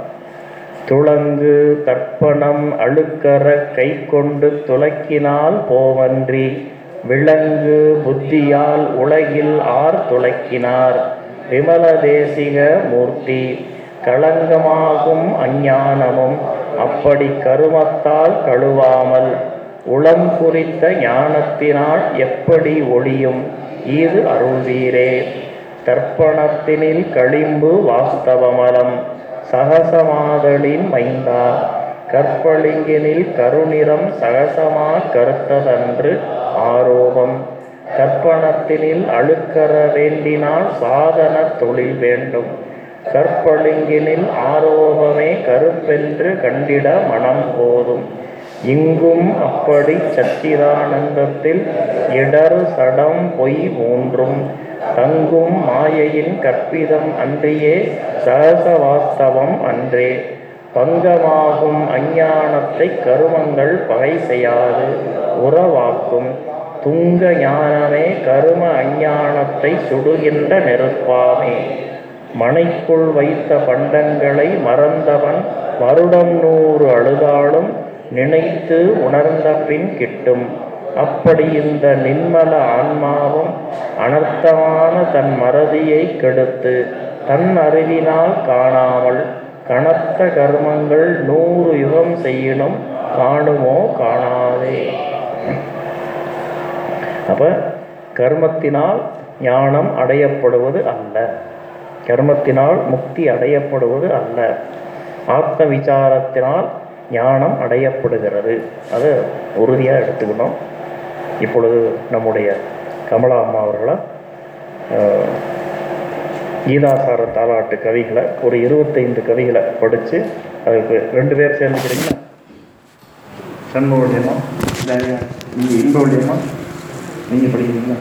துளங்கு தர்ப்பணம் அழுக்கற கை கொண்டு துலக்கினால் போவன்றி விலங்கு புத்தியால் உலகில் ஆர் துலக்கினார் விமல தேசிக மூர்த்தி களங்கமாகும் அஞ்ஞானமும் அப்படி கருமத்தால் கழுவாமல் உளம் குறித்த ஞானத்தினால் எப்படி ஒளியும்? இது அருள்வீரே. தர்ப்பணத்தினில் களிம்பு வாஸ்தவமலம். சகசமாதலின் மைந்தா. கற்பளிங்கினில் கருநிறம் சகசமா கருத்ததன்று ஆரோபம். கற்பணத்தினில் அழுக்கற வேண்டினால் சாதன தொழில் வேண்டும். கற்பளிங்கினில் ஆரோபமே கருப்பென்று கண்டிட மனம் போதும். இங்கும் அப்படி சச்சிதானந்தத்தில் இடர் சடம் பொய் மூன்றும் தங்கும் மாயையின் கற்பிதம் அன்றியே சகசவாஸ்தவம் அன்றே. பங்கமாகும் அஞ்ஞானத்தை கருமங்கள் பகை செய்யாது. உறவாக்கும் துங்க ஞானமே கரும அஞ்ஞானத்தை சுடுகின்ற நெருப்பாமே. மனைக்குள் வைத்த பண்டங்களை மறந்தவன் வருடம் நூறு அழுதாலும் நினைத்து உணர்ந்த பின் கிட்டும். அப்படி இந்த நின்மல ஆன்மாவும் அனர்த்தமான தன் மறதியை கெடுத்து தன் அறிவினால் காணாமல் கனத்த கர்மங்கள் நூறு யுகம் செய்யணும் காணுமோ காணாதே. அப்ப கர்மத்தினால் ஞானம் அடையப்படுவது அல்ல. கர்மத்தினால் முக்தி அடையப்படுவது அல்ல. ஆத்ம விசாரத்தினால் ஞானம் அடையப்படுகிறது. அதை உறுதியாக எடுத்துக்கணும். இப்பொழுது நம்முடைய கமலா அம்மா அவர்களை ஈதாசார கீதாசார தாலாட்டு கவிகளை ஒரு இருபத்தைந்து கவிகளை படித்து அதுக்கு ரெண்டு பேர் சேர்ந்துக்கிறீங்களா சண்முக வழியமா நீங்கள் நீங்கள் படிக்கிறீங்களா?